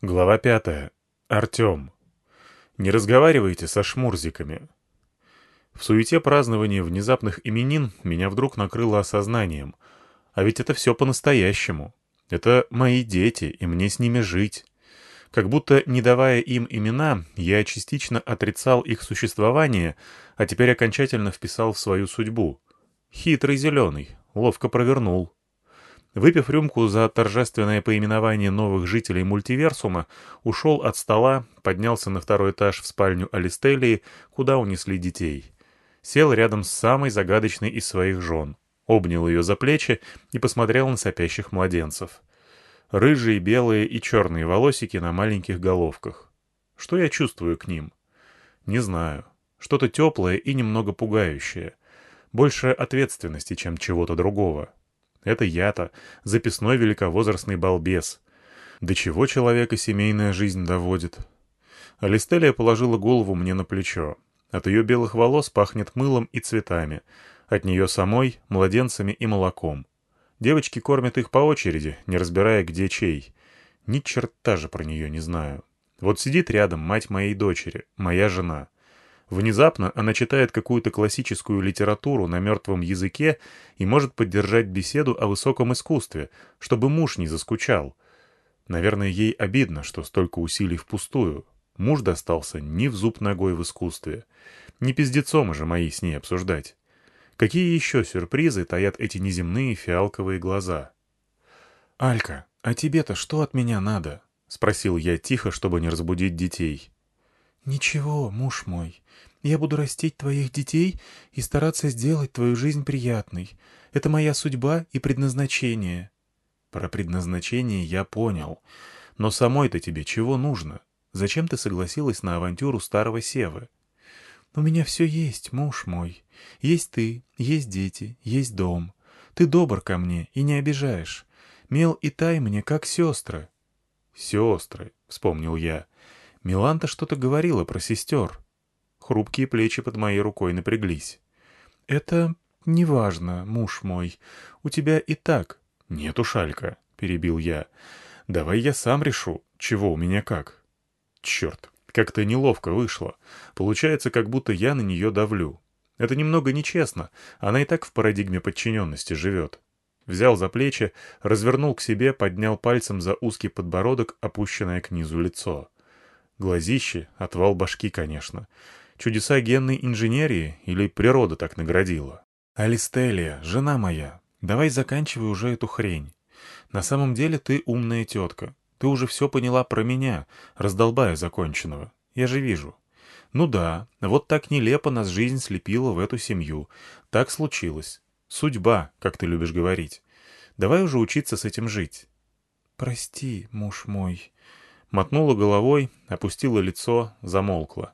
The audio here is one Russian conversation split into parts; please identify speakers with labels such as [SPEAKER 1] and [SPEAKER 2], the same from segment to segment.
[SPEAKER 1] Глава пятая. Артем. Не разговаривайте со шмурзиками. В суете празднования внезапных именин меня вдруг накрыло осознанием. А ведь это все по-настоящему. Это мои дети, и мне с ними жить. Как будто, не давая им имена, я частично отрицал их существование, а теперь окончательно вписал в свою судьбу. Хитрый зеленый, ловко провернул. Выпив рюмку за торжественное поименование новых жителей мультиверсума, ушел от стола, поднялся на второй этаж в спальню Алистелии, куда унесли детей. Сел рядом с самой загадочной из своих жен, обнял ее за плечи и посмотрел на сопящих младенцев. Рыжие, белые и черные волосики на маленьких головках. Что я чувствую к ним? Не знаю. Что-то теплое и немного пугающее. Больше ответственности, чем чего-то другого. Это я-то, записной великовозрастный балбес. До чего человека семейная жизнь доводит? Алистелия положила голову мне на плечо. От ее белых волос пахнет мылом и цветами. От нее самой — младенцами и молоком. Девочки кормят их по очереди, не разбирая, где чей. Ни черта же про нее не знаю. Вот сидит рядом мать моей дочери, моя жена. Внезапно она читает какую-то классическую литературу на мертвом языке и может поддержать беседу о высоком искусстве, чтобы муж не заскучал. Наверное, ей обидно, что столько усилий впустую. Муж достался ни в зуб ногой в искусстве. Не пиздецом же мои с ней обсуждать. Какие еще сюрпризы таят эти неземные фиалковые глаза? «Алька, а тебе-то что от меня надо?» — спросил я тихо, чтобы не разбудить детей.
[SPEAKER 2] «Ничего, муж мой. Я буду растить твоих детей и стараться сделать твою жизнь приятной. Это моя судьба и предназначение».
[SPEAKER 1] «Про предназначение я понял. Но самой-то тебе чего нужно? Зачем ты согласилась на авантюру старого Севы?»
[SPEAKER 2] «У меня все есть, муж мой. Есть ты, есть дети, есть дом. Ты добр ко мне и не обижаешь. Мел и Тай мне как сестры».
[SPEAKER 1] «Сестры», — вспомнил я. Миланта что-то говорила про сестер. Хрупкие плечи под моей рукой напряглись.
[SPEAKER 2] «Это неважно, муж мой. У тебя и так...»
[SPEAKER 1] «Нет, ушалька», — перебил я. «Давай я сам решу, чего у меня как». «Черт, как-то неловко вышло. Получается, как будто я на нее давлю. Это немного нечестно, она и так в парадигме подчиненности живет». Взял за плечи, развернул к себе, поднял пальцем за узкий подбородок, опущенное к низу лицо. Глазище, отвал башки, конечно. Чудеса генной инженерии или природа так наградила? Алистелия, жена моя, давай заканчивай уже эту хрень. На самом деле ты умная тетка. Ты уже все поняла про меня, раздолбая законченного. Я же вижу. Ну да, вот так нелепо нас жизнь слепила в эту семью. Так случилось. Судьба, как ты любишь говорить. Давай уже учиться с этим жить.
[SPEAKER 2] Прости, муж мой,
[SPEAKER 1] Мотнула головой, опустила лицо, замолкла.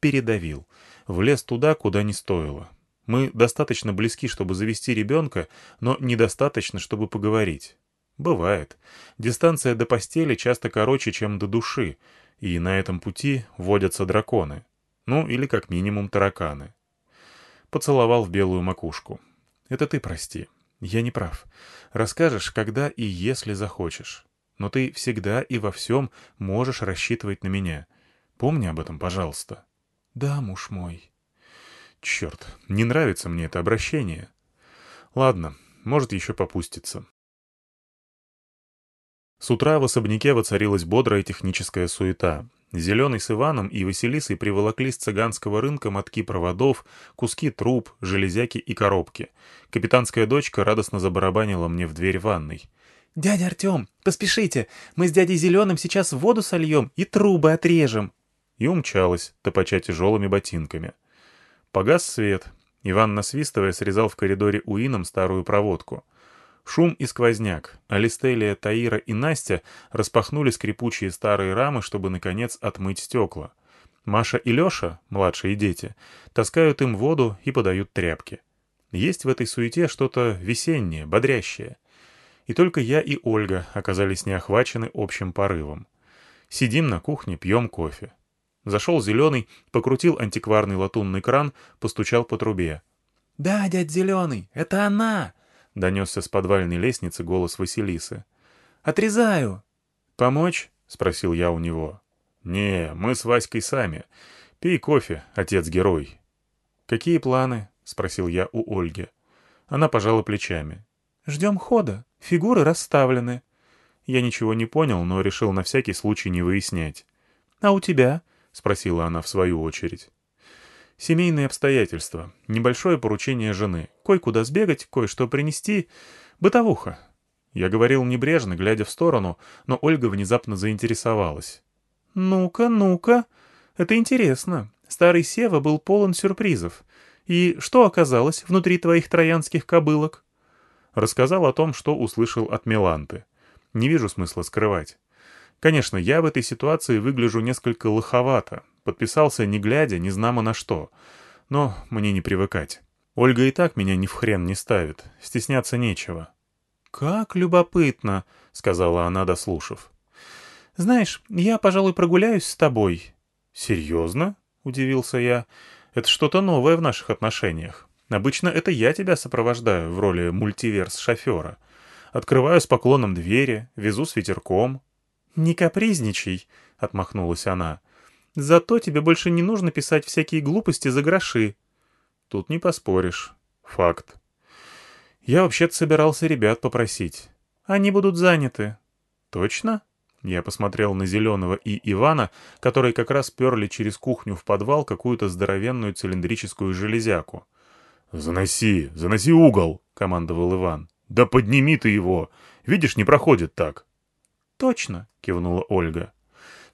[SPEAKER 1] Передавил. Влез туда, куда не стоило. Мы достаточно близки, чтобы завести ребенка, но недостаточно, чтобы поговорить. Бывает. Дистанция до постели часто короче, чем до души, и на этом пути водятся драконы. Ну, или как минимум тараканы. Поцеловал в белую макушку. Это ты прости. Я не прав. Расскажешь, когда и если захочешь но ты всегда и во всем можешь рассчитывать на меня. Помни об этом, пожалуйста».
[SPEAKER 2] «Да, муж мой».
[SPEAKER 1] «Черт, не нравится мне это обращение. Ладно, может, еще попустится». С утра в особняке воцарилась бодрая техническая суета. Зеленый с Иваном и Василисой приволокли с цыганского рынка мотки проводов, куски труб, железяки и коробки. Капитанская дочка радостно забарабанила мне в дверь ванной.
[SPEAKER 3] «Дядя Артем, поспешите, мы с дядей Зеленым сейчас воду сольем и трубы отрежем».
[SPEAKER 1] И умчалась, топача тяжелыми ботинками. Погас свет. Иван, насвистывая, срезал в коридоре Уином старую проводку. Шум и сквозняк. Алистелия, Таира и Настя распахнули скрипучие старые рамы, чтобы, наконец, отмыть стекла. Маша и Леша, младшие дети, таскают им воду и подают тряпки. Есть в этой суете что-то весеннее, бодрящее и только я и Ольга оказались не охвачены общим порывом. Сидим на кухне, пьем кофе. Зашел Зеленый, покрутил антикварный латунный кран, постучал по трубе.
[SPEAKER 3] «Да, дядь Зеленый, это она!» — донесся с подвальной лестницы голос Василисы. «Отрезаю!»
[SPEAKER 1] «Помочь?» — спросил я у него. «Не, мы с Васькой сами. Пей кофе, отец-герой».
[SPEAKER 2] «Какие планы?» — спросил я у Ольги. Она пожала плечами. «Ждем хода. Фигуры расставлены». Я ничего не понял, но решил на всякий случай не выяснять. «А у тебя?» — спросила она в свою очередь. «Семейные обстоятельства. Небольшое поручение жены. Кое-куда сбегать, кое-что принести. Бытовуха». Я говорил небрежно, глядя в сторону, но Ольга внезапно заинтересовалась. «Ну-ка, ну-ка. Это интересно. Старый Сева был полон сюрпризов. И что оказалось внутри твоих троянских кобылок?» Рассказал о том, что услышал от Меланты. Не вижу смысла скрывать. Конечно, я в этой ситуации выгляжу несколько лоховато. Подписался не глядя, не знамо на что. Но мне не привыкать. Ольга и так меня ни в хрен не ставит. Стесняться нечего. «Как любопытно», — сказала она, дослушав. «Знаешь, я, пожалуй, прогуляюсь с тобой». «Серьезно?» — удивился я. «Это что-то новое в наших отношениях. Обычно это я тебя сопровождаю в роли мультиверс-шофера. Открываю с поклоном двери, везу с ветерком». «Не капризничай», — отмахнулась она. «Зато тебе больше не нужно писать всякие глупости за гроши». «Тут не поспоришь. Факт». «Я вообще-то собирался ребят попросить. Они будут заняты». «Точно?» Я посмотрел на Зеленого и Ивана, которые как раз перли через кухню в подвал какую-то здоровенную цилиндрическую железяку. «Заноси, заноси угол!» — командовал Иван. «Да подними ты его! Видишь, не проходит так!» «Точно!» — кивнула Ольга.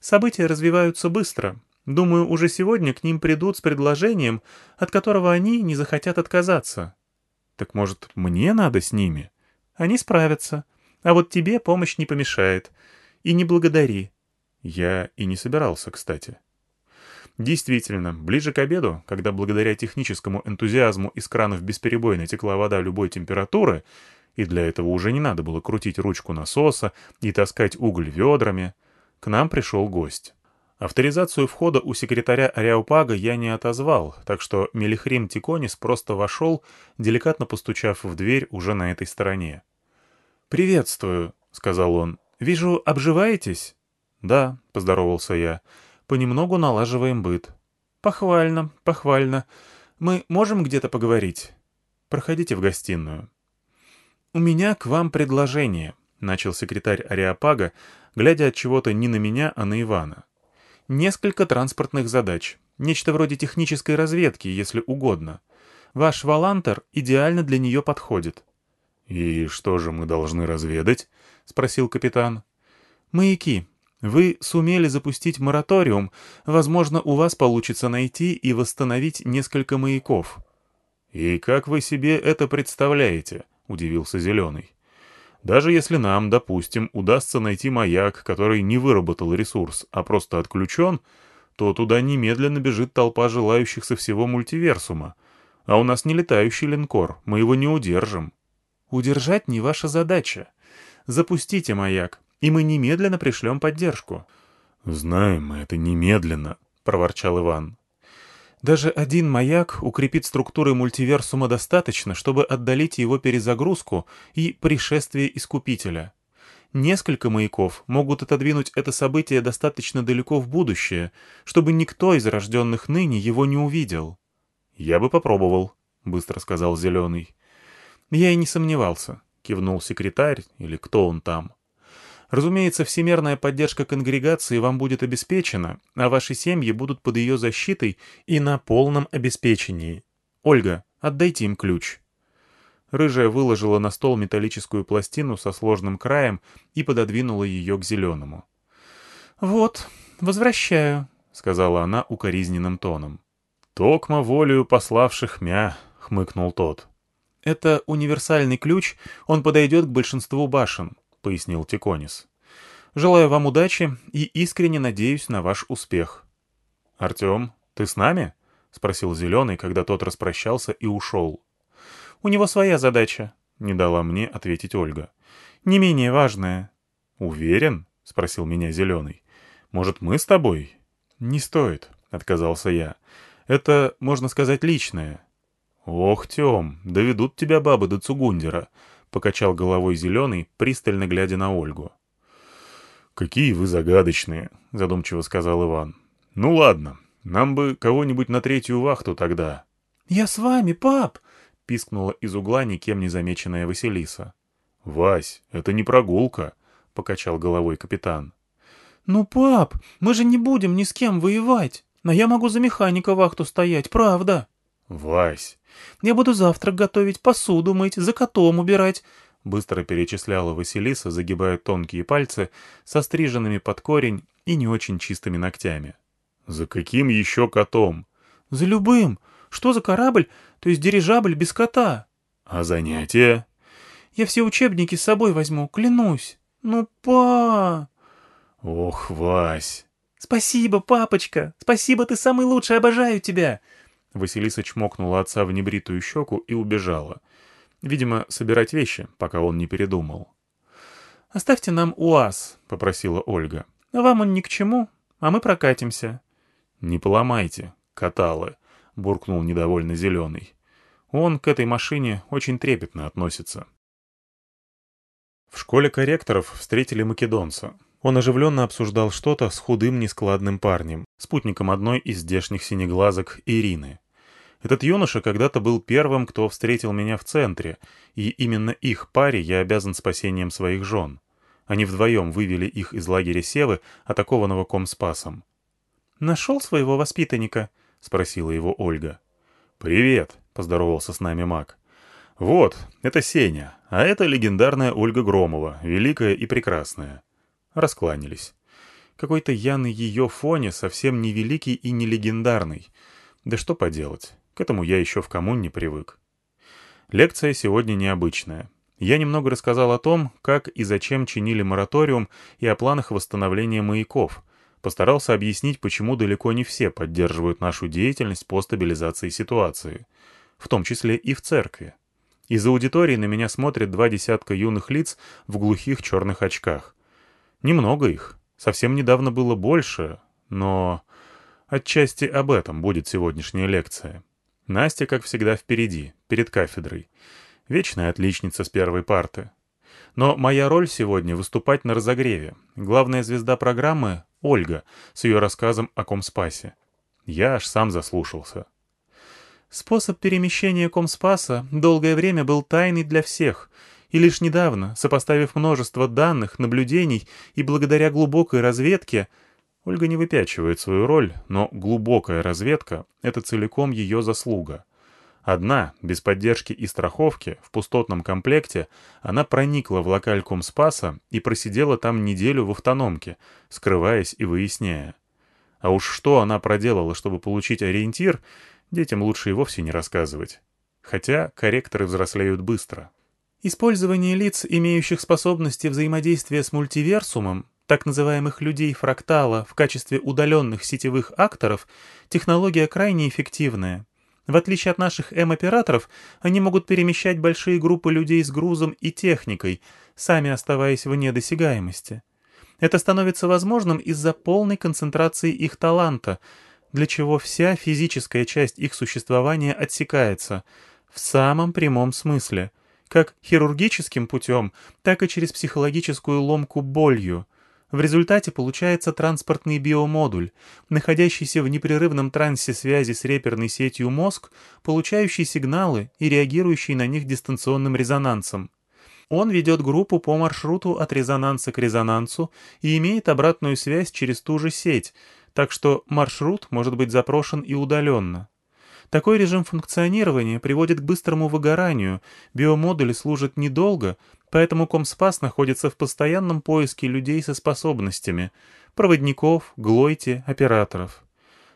[SPEAKER 2] «События развиваются быстро. Думаю, уже сегодня к ним придут с предложением, от которого они не захотят отказаться». «Так, может, мне надо с ними?» «Они справятся. А вот тебе помощь не помешает. И не благодари». Я и не собирался, кстати. Действительно, ближе к обеду, когда благодаря техническому энтузиазму из кранов бесперебойно текла вода любой температуры, и для этого уже не надо было крутить ручку насоса и таскать уголь ведрами, к нам пришел гость. Авторизацию входа у секретаря Ариаупага я не отозвал, так что Мелихрим Тиконис просто вошел, деликатно постучав в дверь уже на этой стороне. «Приветствую», — сказал он. «Вижу, обживаетесь?» «Да», — поздоровался я. «Понемногу налаживаем быт». «Похвально, похвально. Мы можем где-то поговорить?» «Проходите в гостиную». «У меня к вам предложение», — начал секретарь Ариапага, глядя от чего-то не на меня, а на Ивана. «Несколько транспортных задач. Нечто вроде технической разведки, если угодно. Ваш Валантер идеально для нее подходит».
[SPEAKER 1] «И что же мы должны разведать?» — спросил капитан.
[SPEAKER 2] «Маяки. Вы сумели запустить мораториум. Возможно, у вас получится найти и восстановить несколько маяков».
[SPEAKER 1] «И как вы себе это представляете?» — удивился Зеленый. «Даже если нам, допустим, удастся найти маяк, который не выработал ресурс, а просто отключен, то туда немедленно бежит толпа желающих со всего мультиверсума. А у нас не летающий линкор, мы его не удержим».
[SPEAKER 2] «Удержать не ваша задача. Запустите маяк, и мы немедленно пришлем поддержку».
[SPEAKER 1] «Знаем мы это немедленно», — проворчал Иван.
[SPEAKER 2] «Даже один маяк укрепит структуры мультиверсума достаточно, чтобы отдалить его перезагрузку и пришествие Искупителя. Несколько маяков могут отодвинуть это событие достаточно далеко в будущее, чтобы никто из рожденных ныне его не увидел».
[SPEAKER 1] «Я бы попробовал», — быстро сказал Зеленый.
[SPEAKER 2] «Я и не сомневался кивнул секретарь, или кто он там. Разумеется, всемерная поддержка конгрегации вам будет обеспечена, а ваши семьи будут под ее защитой и на полном обеспечении. Ольга, отдайте им ключ. Рыжая выложила на стол металлическую пластину со сложным краем и пододвинула ее к зеленому. «Вот, возвращаю», — сказала она укоризненным тоном.
[SPEAKER 1] «Токма волею пославших мя», — хмыкнул тот.
[SPEAKER 2] «Это универсальный ключ, он подойдет к большинству башен», — пояснил Тиконис. «Желаю вам удачи и искренне надеюсь на ваш успех».
[SPEAKER 1] «Артем, ты с нами?» — спросил Зеленый, когда тот распрощался и ушел.
[SPEAKER 2] «У него своя задача», — не дала мне ответить Ольга. «Не менее важная».
[SPEAKER 1] «Уверен?» — спросил меня Зеленый. «Может, мы с тобой?»
[SPEAKER 2] «Не стоит», — отказался я. «Это, можно сказать, личное.
[SPEAKER 1] «Ох, Тем, доведут тебя бабы до Цугундера», — покачал головой зеленый, пристально глядя на Ольгу. «Какие вы загадочные», — задумчиво сказал Иван. «Ну ладно, нам бы кого-нибудь на третью вахту тогда».
[SPEAKER 2] «Я с вами, пап!» — пискнула из угла никем не замеченная Василиса.
[SPEAKER 1] «Вась, это не прогулка», — покачал головой капитан.
[SPEAKER 2] «Ну, пап, мы же не будем ни с кем воевать. Но я могу за механика вахту стоять, правда?»
[SPEAKER 1] «Вась!»
[SPEAKER 2] «Я буду завтрак готовить, посуду мыть, за котом убирать», — быстро перечисляла Василиса, загибая тонкие пальцы со стриженными под корень и не очень чистыми ногтями.
[SPEAKER 1] «За каким еще котом?»
[SPEAKER 2] «За любым. Что за корабль, то есть дирижабль без кота?»
[SPEAKER 1] «А занятия?»
[SPEAKER 2] «Я все учебники с собой возьму, клянусь. Ну, па...»
[SPEAKER 1] «Ох, Вась!»
[SPEAKER 2] «Спасибо, папочка! Спасибо, ты самый лучший, обожаю тебя!»
[SPEAKER 1] Василиса чмокнула отца в небритую щеку и убежала. Видимо, собирать вещи, пока он не передумал.
[SPEAKER 2] «Оставьте нам УАЗ», — попросила Ольга. «Вам он ни к чему, а мы прокатимся».
[SPEAKER 1] «Не поломайте, каталы», — буркнул недовольно Зеленый. Он к этой машине очень трепетно относится. В школе корректоров встретили македонца. Он оживленно обсуждал что-то с худым нескладным парнем, спутником одной из здешних синеглазок Ирины. Этот юноша когда-то был первым, кто встретил меня в центре, и именно их паре я обязан спасением своих жен. Они вдвоем вывели их из лагеря Севы, атакованного Комспасом.
[SPEAKER 2] «Нашел своего воспитанника?» — спросила его Ольга.
[SPEAKER 1] «Привет», — поздоровался с нами маг. «Вот, это Сеня, а это легендарная Ольга Громова, великая и прекрасная». Раскланялись. Какой-то я на ее фоне совсем не великий и не легендарный. Да что поделать, к этому я еще в коммуне привык. Лекция сегодня необычная. Я немного рассказал о том, как и зачем чинили мораториум и о планах восстановления маяков. Постарался объяснить, почему далеко не все поддерживают нашу деятельность по стабилизации ситуации. В том числе и в церкви. Из аудитории на меня смотрят два десятка юных лиц в глухих черных очках. Немного их. Совсем недавно было больше, но... Отчасти об этом будет сегодняшняя лекция. Настя, как всегда, впереди, перед кафедрой. Вечная отличница с первой парты. Но моя роль сегодня — выступать на разогреве. Главная звезда программы — Ольга, с ее рассказом о Комспасе. Я аж сам заслушался.
[SPEAKER 2] Способ перемещения Комспаса долгое время был тайный для всех, и лишь недавно, сопоставив множество данных, наблюдений и благодаря глубокой разведке, Ольга не выпячивает свою роль, но глубокая разведка — это целиком ее заслуга. Одна, без поддержки и страховки, в пустотном комплекте, она проникла в локалькум Спаса и просидела там неделю в автономке, скрываясь и выясняя. А уж что она проделала, чтобы получить ориентир, детям лучше и вовсе не рассказывать. Хотя корректоры взрослеют быстро. Использование лиц, имеющих способности взаимодействия с мультиверсумом, так называемых людей фрактала в качестве удаленных сетевых акторов, технология крайне эффективная. В отличие от наших М-операторов, они могут перемещать большие группы людей с грузом и техникой, сами оставаясь вне досягаемости. Это становится возможным из-за полной концентрации их таланта, для чего вся физическая часть их существования отсекается, в самом прямом смысле, как хирургическим путем, так и через психологическую ломку болью – в результате получается транспортный биомодуль, находящийся в непрерывном трансе связи с реперной сетью мозг, получающий сигналы и реагирующий на них дистанционным резонансом. Он ведет группу по маршруту от резонанса к резонансу и имеет обратную связь через ту же сеть, так что маршрут может быть запрошен и удаленно. Такой режим функционирования приводит к быстрому выгоранию, биомодули служат недолго, поэтому Комспас находится в постоянном поиске людей со способностями — проводников, глойте, операторов.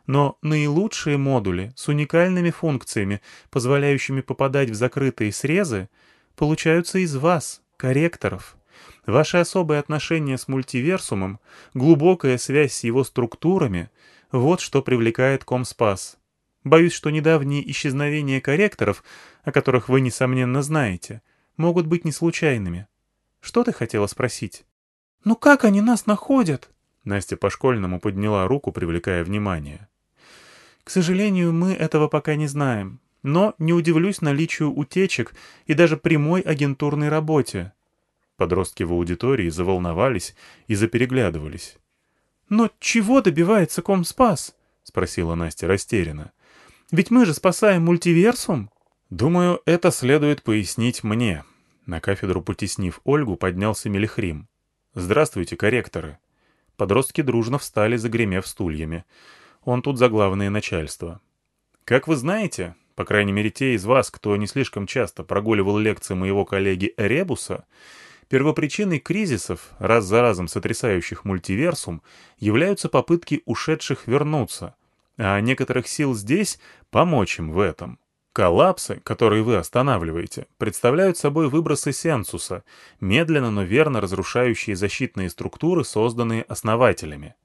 [SPEAKER 2] Но наилучшие модули с уникальными функциями, позволяющими попадать в закрытые срезы, получаются из вас, корректоров. Ваши особые отношения с мультиверсумом, глубокая связь с его структурами — вот что привлекает Комспас. Боюсь, что недавние исчезновения корректоров, о которых вы, несомненно, знаете, могут быть не случайными. Что ты хотела спросить? «Ну как они нас находят?»
[SPEAKER 1] Настя по-школьному подняла руку, привлекая внимание.
[SPEAKER 2] «К сожалению, мы этого пока не знаем, но не удивлюсь наличию утечек и даже прямой агентурной работе».
[SPEAKER 1] Подростки в аудитории заволновались и запереглядывались.
[SPEAKER 2] «Но чего добивается Комспас?» — спросила Настя растерянно. «Ведь мы же спасаем мультиверсум».
[SPEAKER 1] «Думаю, это следует пояснить мне». На кафедру, потеснив Ольгу, поднялся Мелихрим. «Здравствуйте, корректоры». Подростки дружно встали, загремев стульями. Он тут за главное начальство. «Как вы знаете, по крайней мере те из вас, кто не слишком часто прогуливал лекции моего коллеги Ребуса, первопричиной кризисов, раз за разом сотрясающих мультиверсум, являются попытки ушедших вернуться, а некоторых сил здесь помочь им в этом. Коллапсы, которые вы останавливаете, представляют собой выбросы сенсуса, медленно, но верно разрушающие защитные структуры, созданные основателями.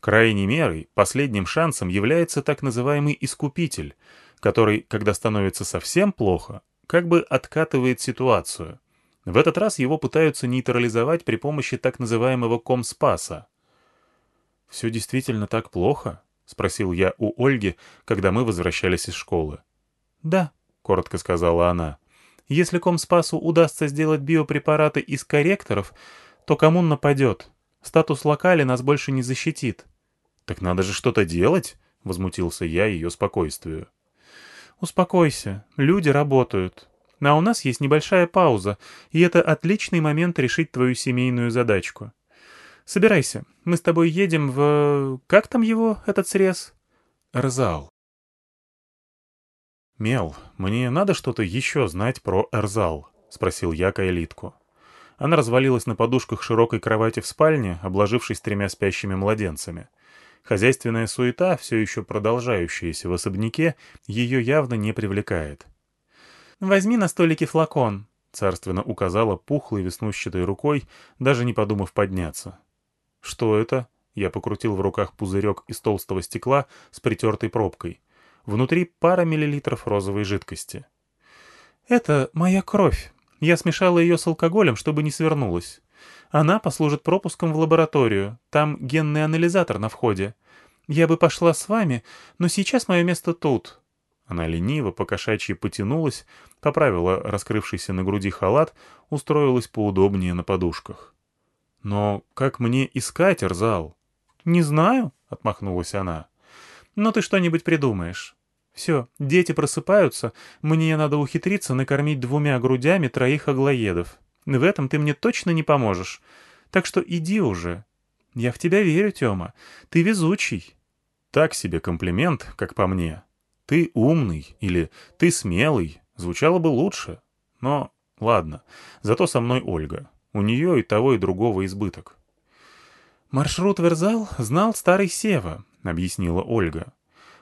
[SPEAKER 1] Крайней мерой, последним шансом является так называемый искупитель, который, когда становится совсем плохо, как бы откатывает ситуацию. В этот раз его пытаются нейтрализовать при помощи так называемого комспаса. «Все действительно так плохо?» — спросил я у Ольги, когда мы возвращались из школы.
[SPEAKER 2] «Да», — коротко сказала она. «Если Комспасу удастся сделать биопрепараты из корректоров, то коммун нападет. Статус локали нас больше не защитит».
[SPEAKER 1] «Так надо же что-то делать?» — возмутился я ее спокойствию.
[SPEAKER 2] «Успокойся, люди работают. А у нас есть небольшая пауза, и это отличный момент решить твою семейную задачку. Собирайся, мы с тобой едем в... Как там его, этот срез?»
[SPEAKER 1] «Рзал». «Мел, мне надо что-то еще знать про Эрзал?» — спросил я Кайлитку. Она развалилась на подушках широкой кровати в спальне, обложившись тремя спящими младенцами. Хозяйственная суета, все еще продолжающаяся в особняке, ее явно не привлекает.
[SPEAKER 2] «Возьми на столике флакон», —
[SPEAKER 1] царственно указала пухлой веснущатой рукой, даже не подумав подняться. «Что это?» — я покрутил в руках пузырек из толстого стекла с притертой пробкой — Внутри пара миллилитров розовой жидкости.
[SPEAKER 2] «Это моя кровь. Я смешала ее с алкоголем, чтобы не свернулась. Она послужит пропуском в лабораторию. Там генный анализатор на входе. Я бы пошла с вами, но сейчас мое место тут».
[SPEAKER 1] Она лениво, покошачьи потянулась, поправила раскрывшийся на груди халат, устроилась поудобнее на подушках. «Но как мне искать Эрзал?»
[SPEAKER 2] «Не знаю», — отмахнулась она. Но ты что-нибудь придумаешь. Все, дети просыпаются, мне надо ухитриться накормить двумя грудями троих аглоедов. В этом ты мне точно не поможешь. Так что иди уже. Я в тебя верю, Тёма. Ты везучий.
[SPEAKER 1] Так себе комплимент, как по мне. Ты умный или ты смелый. Звучало бы лучше. Но ладно, зато со мной Ольга. У нее и того, и другого избыток.
[SPEAKER 2] Маршрут Верзал знал старый Сева, — объяснила Ольга.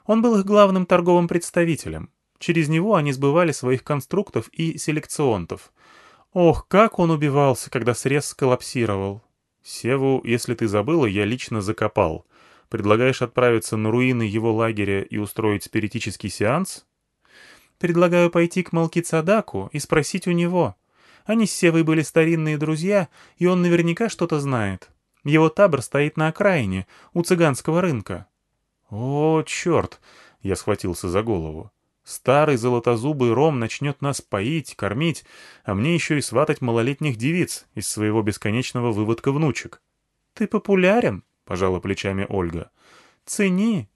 [SPEAKER 2] «Он был их главным торговым представителем. Через него они сбывали своих конструктов и селекционтов. Ох, как он убивался, когда срез сколлапсировал!»
[SPEAKER 1] «Севу, если ты забыла, я лично закопал. Предлагаешь отправиться на руины его лагеря и устроить спиритический сеанс?»
[SPEAKER 2] «Предлагаю пойти к Малкицадаку и спросить у него. Они с Севой были старинные друзья, и он наверняка что-то знает. Его табор стоит на окраине, у цыганского рынка.
[SPEAKER 1] «О, черт!» — я схватился за голову. «Старый золотозубый ром начнет нас поить, кормить, а мне еще и сватать малолетних девиц из своего бесконечного выводка внучек».
[SPEAKER 2] «Ты популярен?» — пожала плечами Ольга. «Цени».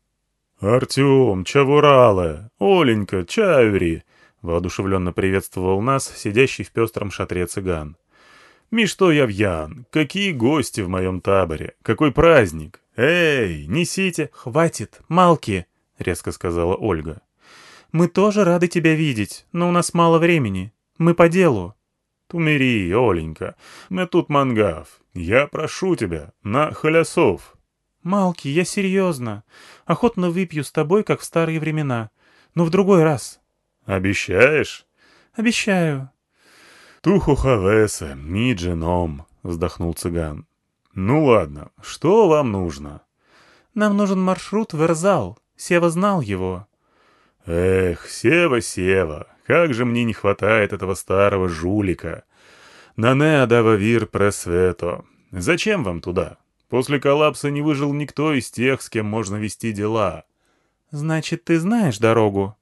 [SPEAKER 1] «Артем, чавуралы! Оленька, чавери!» — воодушевленно приветствовал нас, сидящий в пестром шатре цыган. «Ми что я вьян? Какие гости в моем таборе? Какой праздник? «Эй, несите!»
[SPEAKER 2] «Хватит, Малки!» — резко сказала Ольга. «Мы тоже рады тебя видеть, но у нас мало времени. Мы по делу».
[SPEAKER 1] «Тумери, Оленька, мы тут мангав. Я прошу тебя, на халясов».
[SPEAKER 2] «Малки, я серьезно. Охотно выпью с тобой, как в старые времена. Но в другой раз».
[SPEAKER 1] «Обещаешь?»
[SPEAKER 2] «Обещаю».
[SPEAKER 1] «Туху хавеса, ми дженом», — вздохнул цыган. «Ну ладно, что вам нужно?»
[SPEAKER 2] «Нам нужен маршрут в Эрзал. Сева знал его».
[SPEAKER 1] «Эх, Сева, Сева, как же мне не хватает этого старого жулика. Нане адававир пресвето. Зачем вам туда? После коллапса не выжил никто из тех, с кем можно вести дела».
[SPEAKER 2] «Значит, ты знаешь дорогу?»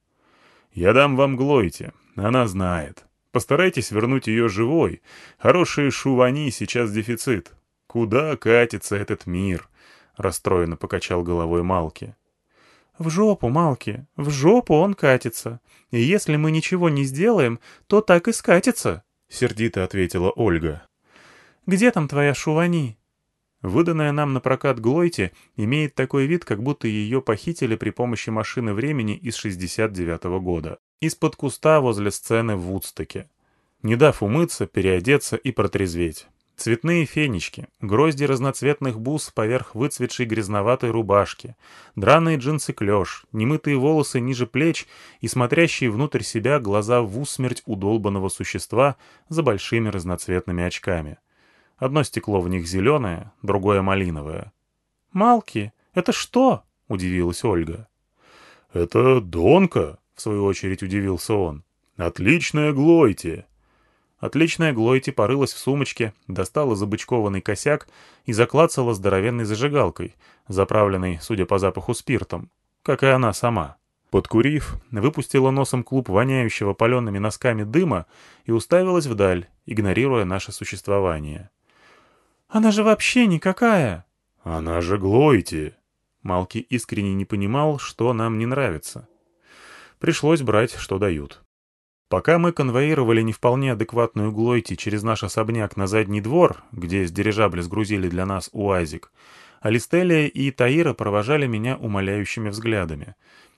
[SPEAKER 1] «Я дам вам Глойте. Она знает. Постарайтесь вернуть ее живой. Хорошие шувани сейчас дефицит. Куда катится этот мир?» — расстроенно покачал головой Малки.
[SPEAKER 2] «В жопу, Малки, в жопу он катится. И если мы ничего не сделаем, то так и скатится», — сердито ответила Ольга. «Где там твоя шувани?» Выданная нам на прокат Глойте имеет такой вид, как будто ее похитили при помощи машины времени из 69 -го года, из-под куста возле сцены в Вудстоке, не дав умыться, переодеться и протрезветь. Цветные фенечки, грозди разноцветных бус поверх выцветшей грязноватой рубашки, драные джинсы клеш, немытые волосы ниже плеч и смотрящие внутрь себя глаза в усмерть удолбанного существа за большими разноцветными очками. Одно стекло в них зеленое, другое малиновое. «Малки, это что?» — удивилась Ольга.
[SPEAKER 1] «Это Донка», — в свою очередь удивился он. «Отличная Глойте.
[SPEAKER 2] Отличная Глойти порылась в сумочке, достала забычкованный косяк и заклацала здоровенной зажигалкой, заправленной, судя по запаху, спиртом, как и она сама. Подкурив, выпустила носом клуб воняющего палеными носками дыма и уставилась вдаль, игнорируя наше существование. «Она же вообще никакая!»
[SPEAKER 1] «Она же Глойти!»
[SPEAKER 2] Малки искренне не понимал, что нам не нравится. Пришлось брать, что дают. Пока мы конвоировали не вполне адекватную Глойти через наш особняк на задний двор, где с дирижабля сгрузили для нас УАЗик, Алистелия и Таира провожали меня умоляющими взглядами.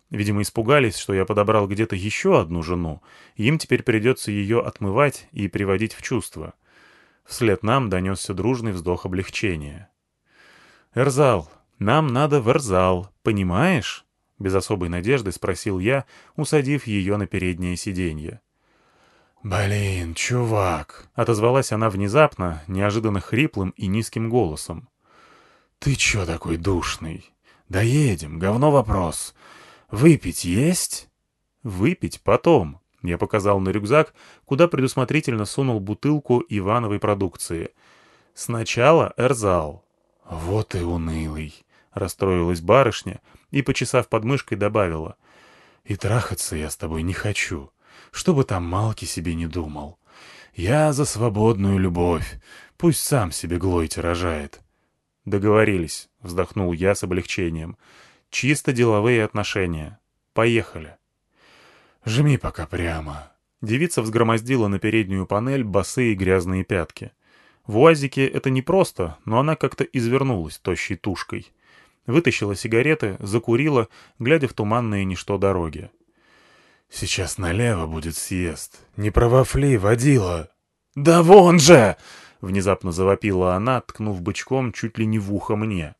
[SPEAKER 2] Видимо, испугались, что я подобрал где-то еще одну жену, и им теперь придется ее отмывать и приводить в чувство. Вслед нам донесся дружный вздох облегчения. «Эрзал, нам надо в Эрзал, понимаешь?» — без особой надежды спросил я, усадив ее на переднее сиденье.
[SPEAKER 1] «Блин, чувак!»
[SPEAKER 2] — отозвалась она внезапно, неожиданно хриплым и низким голосом.
[SPEAKER 1] «Ты чё такой душный? Доедем, говно вопрос. Выпить есть?»
[SPEAKER 2] «Выпить потом», — я показал на рюкзак, куда предусмотрительно сунул бутылку Ивановой продукции. «Сначала эрзал».
[SPEAKER 1] «Вот и унылый», —
[SPEAKER 2] расстроилась барышня и, почесав подмышкой, добавила.
[SPEAKER 1] «И трахаться я с тобой не хочу» что бы там Малки себе не думал. Я за свободную любовь. Пусть сам себе Глойте рожает.
[SPEAKER 2] Договорились, вздохнул я с облегчением. Чисто деловые отношения. Поехали.
[SPEAKER 1] Жми пока прямо.
[SPEAKER 2] Девица взгромоздила на переднюю панель босые грязные пятки. В УАЗике это непросто, но она как-то извернулась тощей тушкой. Вытащила сигареты, закурила, глядя в туманные ничто дороги.
[SPEAKER 1] Сейчас налево будет съезд. Не провафли, водила.
[SPEAKER 2] Да вон же! Внезапно завопила она, ткнув бычком чуть ли не в ухо мне.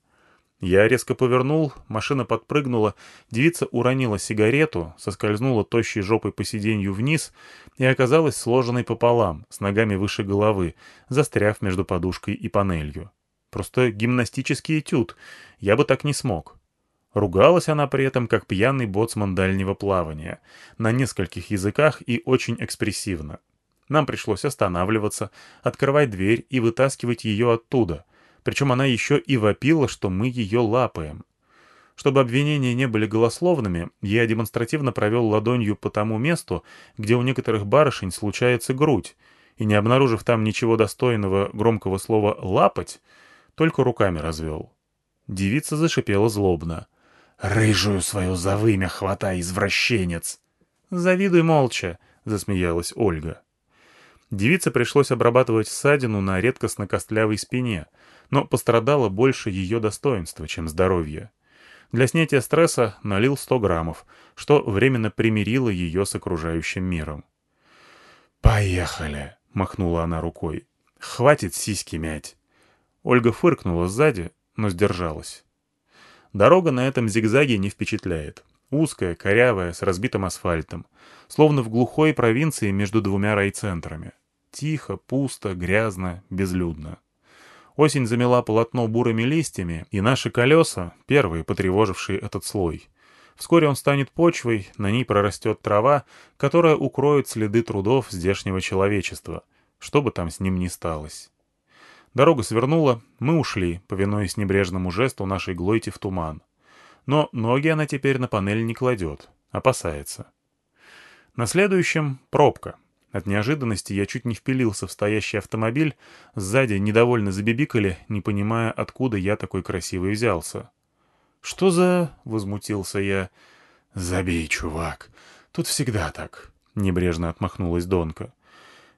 [SPEAKER 2] Я резко повернул, машина подпрыгнула, девица уронила сигарету, соскользнула тощей жопой по сиденью вниз и оказалась сложенной пополам, с ногами выше головы, застряв между подушкой и панелью. Просто гимнастический этюд. Я бы так не смог. Ругалась она при этом как пьяный боцман дальнего плавания, на нескольких языках и очень экспрессивно. Нам пришлось останавливаться, открывать дверь и вытаскивать ее оттуда, причем она еще и вопила, что мы ее лапаем. Чтобы обвинения не были голословными, я демонстративно провел ладонью по тому месту, где у некоторых барышень случается грудь, и, не обнаружив там ничего достойного громкого слова «лапать», только руками развел. Девица зашипела злобно.
[SPEAKER 1] Рыжую свою за вымя хватай, извращенец!»
[SPEAKER 2] «Завидуй молча», — засмеялась Ольга. Девице пришлось обрабатывать ссадину на редкостно костлявой спине, но пострадало больше ее достоинства, чем здоровье. Для снятия стресса налил 100 граммов, что временно примирило ее с окружающим миром.
[SPEAKER 1] «Поехали!» — махнула она рукой. «Хватит сиськи мять!»
[SPEAKER 2] Ольга фыркнула сзади, но сдержалась. Дорога на этом зигзаге не впечатляет. Узкая, корявая, с разбитым асфальтом. Словно в глухой провинции между двумя райцентрами. Тихо, пусто, грязно, безлюдно. Осень замела полотно бурыми листьями, и наши колеса, первые потревожившие этот слой. Вскоре он станет почвой, на ней прорастет трава, которая укроет следы трудов здешнего человечества, что бы там с ним ни сталось. Дорога свернула, мы ушли, повинуясь небрежному жесту нашей Глойти в туман. Но ноги она теперь на панель не кладет, опасается. На следующем — пробка.
[SPEAKER 1] От неожиданности я чуть не впилился в стоящий автомобиль, сзади недовольно забибикали, не понимая, откуда я такой красивый взялся. «Что за...» — возмутился я. «Забей, чувак. Тут всегда так», — небрежно отмахнулась Донка.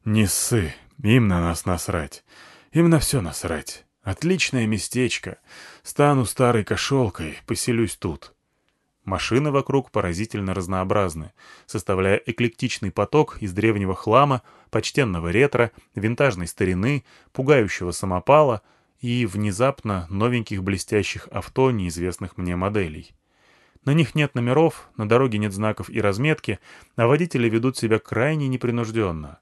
[SPEAKER 1] «Не ссы. Им на нас насрать. Им на все насрать. Отличное местечко. Стану старой кошелкой, поселюсь тут».
[SPEAKER 2] Машины вокруг поразительно разнообразны, составляя эклектичный поток из древнего хлама, почтенного ретро, винтажной старины, пугающего самопала и, внезапно, новеньких блестящих авто неизвестных мне моделей. На них нет номеров, на дороге нет знаков и разметки, а водители ведут себя крайне непринужденно.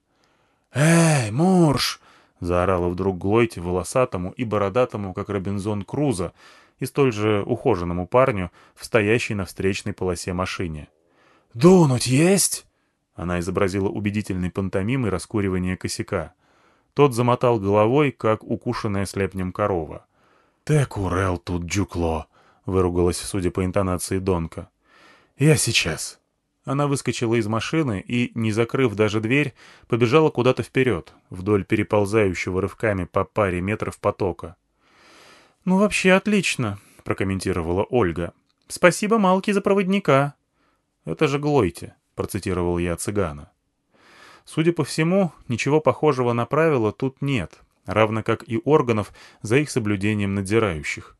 [SPEAKER 1] «Эй, Мурш!» — заорала вдруг Глойте волосатому и бородатому, как Робинзон Крузо, и столь же ухоженному парню в стоящей на встречной полосе машине. «Дунуть есть?»
[SPEAKER 2] Она изобразила убедительный пантомим и раскуривание косяка. Тот замотал головой, как укушенная слепнем корова.
[SPEAKER 1] «Ты курел тут, джукло!» — выругалась, судя по интонации Донка. «Я сейчас».
[SPEAKER 2] Она выскочила из машины и, не закрыв даже дверь, побежала куда-то вперед, вдоль переползающего рывками по паре метров потока.
[SPEAKER 3] «Ну, вообще отлично», — прокомментировала Ольга. «Спасибо, Малки, за проводника».
[SPEAKER 2] «Это же Глойте», — процитировал я цыгана. Судя по всему, ничего похожего на правила тут нет, равно как и органов за их соблюдением надзирающих.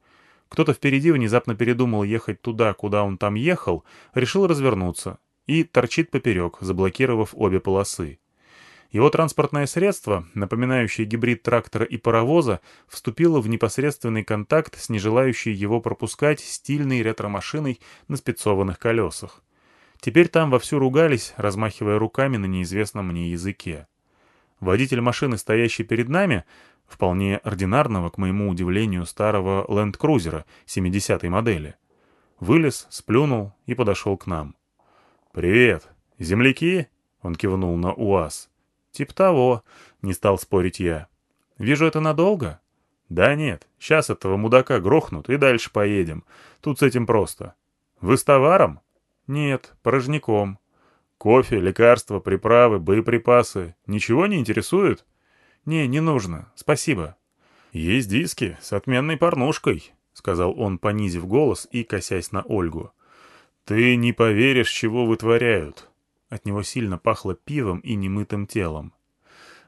[SPEAKER 2] Кто-то впереди внезапно передумал ехать туда, куда он там ехал, решил развернуться и торчит поперек, заблокировав обе полосы. Его транспортное средство, напоминающее гибрид трактора и паровоза, вступило в непосредственный контакт с нежелающей его пропускать стильной ретро-машиной на спецованных колесах. Теперь там вовсю ругались, размахивая руками на неизвестном мне языке. Водитель машины, стоящий перед нами, вполне ординарного, к моему удивлению, старого ленд-крузера 70-й модели, вылез, сплюнул и подошел к нам. «Привет! Земляки?» — он кивнул на УАЗ. «Тип того», — не стал спорить я. «Вижу, это надолго?» «Да нет, сейчас этого мудака грохнут и дальше поедем. Тут с этим просто». «Вы с товаром?» «Нет, порожняком». «Кофе, лекарства, приправы, боеприпасы. Ничего не интересует?» «Не, не нужно. Спасибо». «Есть диски с отменной порнушкой», — сказал он, понизив голос и косясь на Ольгу. «Ты не поверишь, чего вытворяют. От него сильно пахло пивом и немытым телом.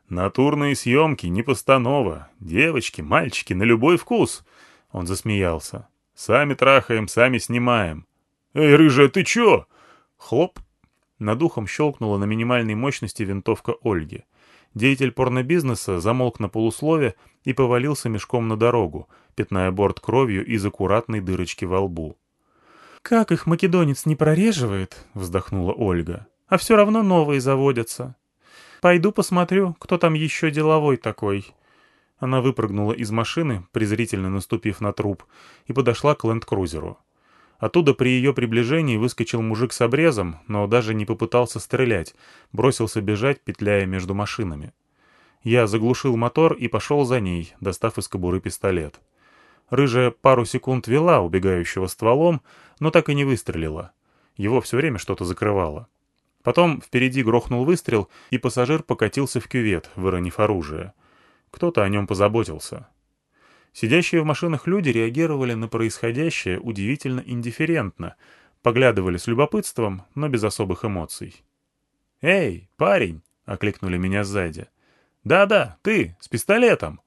[SPEAKER 2] «Натурные съемки, не постанова. Девочки, мальчики, на любой вкус!» Он засмеялся. «Сами трахаем, сами снимаем». «Эй, рыжая, ты чё?» Хлоп. Над ухом щелкнула на минимальной мощности винтовка Ольги. Деятель порнобизнеса замолк на полуслове и повалился мешком на дорогу, пятная борт кровью из аккуратной дырочки во лбу.
[SPEAKER 3] «Как их македонец не прореживает?» — вздохнула Ольга а все равно новые заводятся. Пойду посмотрю, кто там еще деловой такой».
[SPEAKER 2] Она выпрыгнула из машины, презрительно наступив на труп, и подошла к ленд-крузеру. Оттуда при ее приближении выскочил мужик с обрезом, но даже не попытался стрелять, бросился бежать, петляя между машинами. Я заглушил мотор и пошел за ней, достав из кобуры пистолет. Рыжая пару секунд вела убегающего стволом, но так и не выстрелила. Его все время что-то закрывало. Потом впереди грохнул выстрел, и пассажир покатился в кювет, выронив оружие. Кто-то о нем позаботился. Сидящие в машинах люди реагировали на происходящее удивительно индифферентно, поглядывали с любопытством, но без особых эмоций. «Эй, парень!» — окликнули меня сзади. «Да-да, ты, с пистолетом!»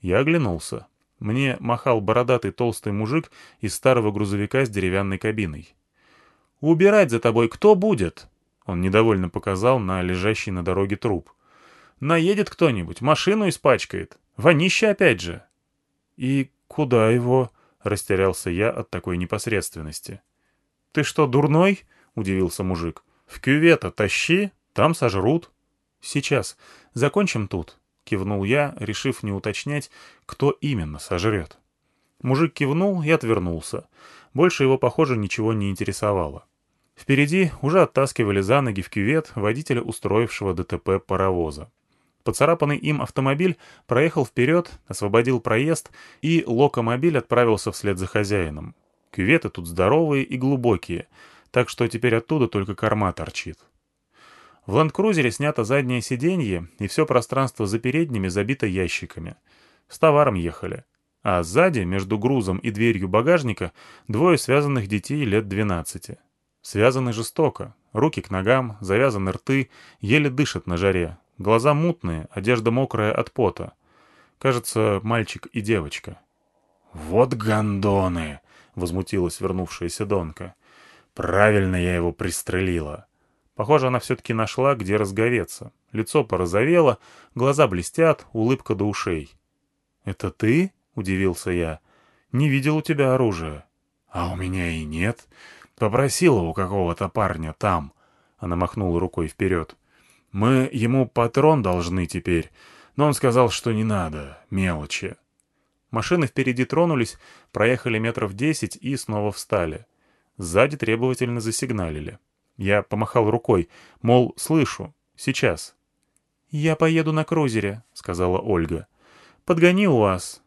[SPEAKER 2] Я оглянулся. Мне махал бородатый толстый мужик из старого грузовика с деревянной кабиной. «Убирать за тобой кто будет?» Он недовольно показал на лежащий на дороге труп. «Наедет кто-нибудь, машину испачкает. Вонище опять же». «И куда его?» — растерялся я от такой непосредственности. «Ты что, дурной?» — удивился мужик. «В кювета тащи, там сожрут». «Сейчас. Закончим тут», — кивнул я, решив не уточнять, кто именно сожрет. Мужик кивнул и отвернулся. Больше его, похоже, ничего не интересовало. Впереди уже оттаскивали за ноги в кювет водителя устроившего ДТП паровоза. Поцарапанный им автомобиль проехал вперед, освободил проезд, и локомобиль отправился вслед за хозяином. Кюветы тут здоровые и глубокие, так что теперь оттуда только корма торчит. В ленд-крузере снято заднее сиденье, и все пространство за передними забито ящиками. С товаром ехали. А сзади, между грузом и дверью багажника, двое связанных детей лет 12. Связаны жестоко. Руки к ногам, завязаны рты, еле дышат на жаре. Глаза мутные, одежда мокрая от пота. Кажется, мальчик и девочка.
[SPEAKER 1] «Вот гондоны!» — возмутилась вернувшаяся Донка. «Правильно я его пристрелила».
[SPEAKER 2] Похоже, она все-таки нашла, где разговеться. Лицо порозовело, глаза блестят, улыбка до ушей. «Это ты?» — удивился я. «Не видел у тебя оружия».
[SPEAKER 1] «А у меня и нет. Попросила у какого-то парня там». Она махнула рукой вперед. «Мы ему патрон должны теперь, но он сказал, что не надо, мелочи».
[SPEAKER 2] Машины впереди тронулись, проехали метров десять и снова встали. Сзади требовательно засигналили. Я помахал рукой, мол, слышу, сейчас. «Я поеду на крузере», — сказала Ольга. «Подгони УАЗ».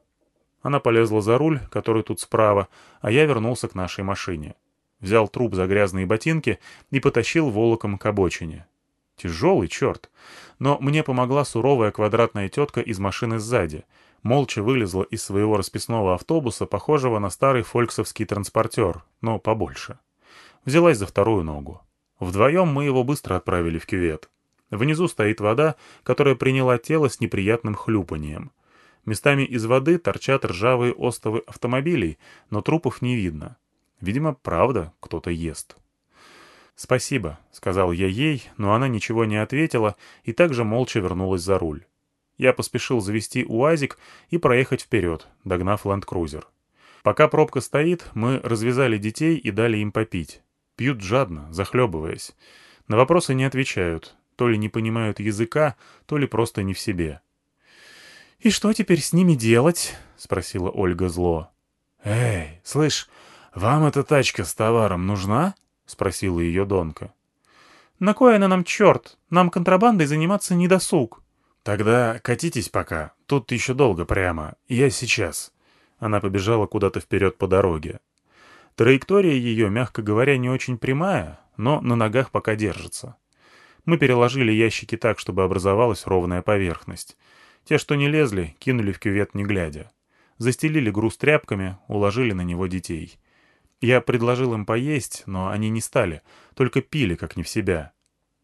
[SPEAKER 2] Она полезла за руль, который тут справа, а я вернулся к нашей машине. Взял труп за грязные ботинки и потащил волоком к обочине. Тяжелый черт. Но мне помогла суровая квадратная тетка из машины сзади — молча вылезла из своего расписного автобуса, похожего на старый фольксовский транспортер, но побольше. Взялась за вторую ногу. Вдвоем мы его быстро отправили в кювет. Внизу стоит вода, которая приняла тело с неприятным хлюпанием. Местами из воды торчат ржавые остовы автомобилей, но трупов не видно. Видимо, правда, кто-то ест. «Спасибо», — сказал я ей, но она ничего не ответила и также молча вернулась за руль. Я поспешил завести УАЗик и проехать вперед, догнав ленд-крузер. Пока пробка стоит, мы развязали детей и дали им попить. Пьют жадно, захлебываясь. На вопросы не отвечают. То ли не понимают языка, то ли просто не в себе. «И что теперь с ними делать?» — спросила Ольга зло.
[SPEAKER 1] «Эй, слышь, вам эта тачка с товаром нужна?» — спросила ее Донка.
[SPEAKER 3] «На кой она нам черт? Нам контрабандой заниматься не досуг».
[SPEAKER 1] «Тогда катитесь пока. Тут еще долго прямо. Я сейчас».
[SPEAKER 2] Она побежала куда-то вперед по дороге. Траектория ее, мягко говоря, не очень прямая, но на ногах пока держится. Мы переложили ящики так, чтобы образовалась ровная поверхность. Те, что не лезли, кинули в кювет не глядя. Застелили груз тряпками, уложили на него детей. Я предложил им поесть, но они не стали, только пили, как не в себя.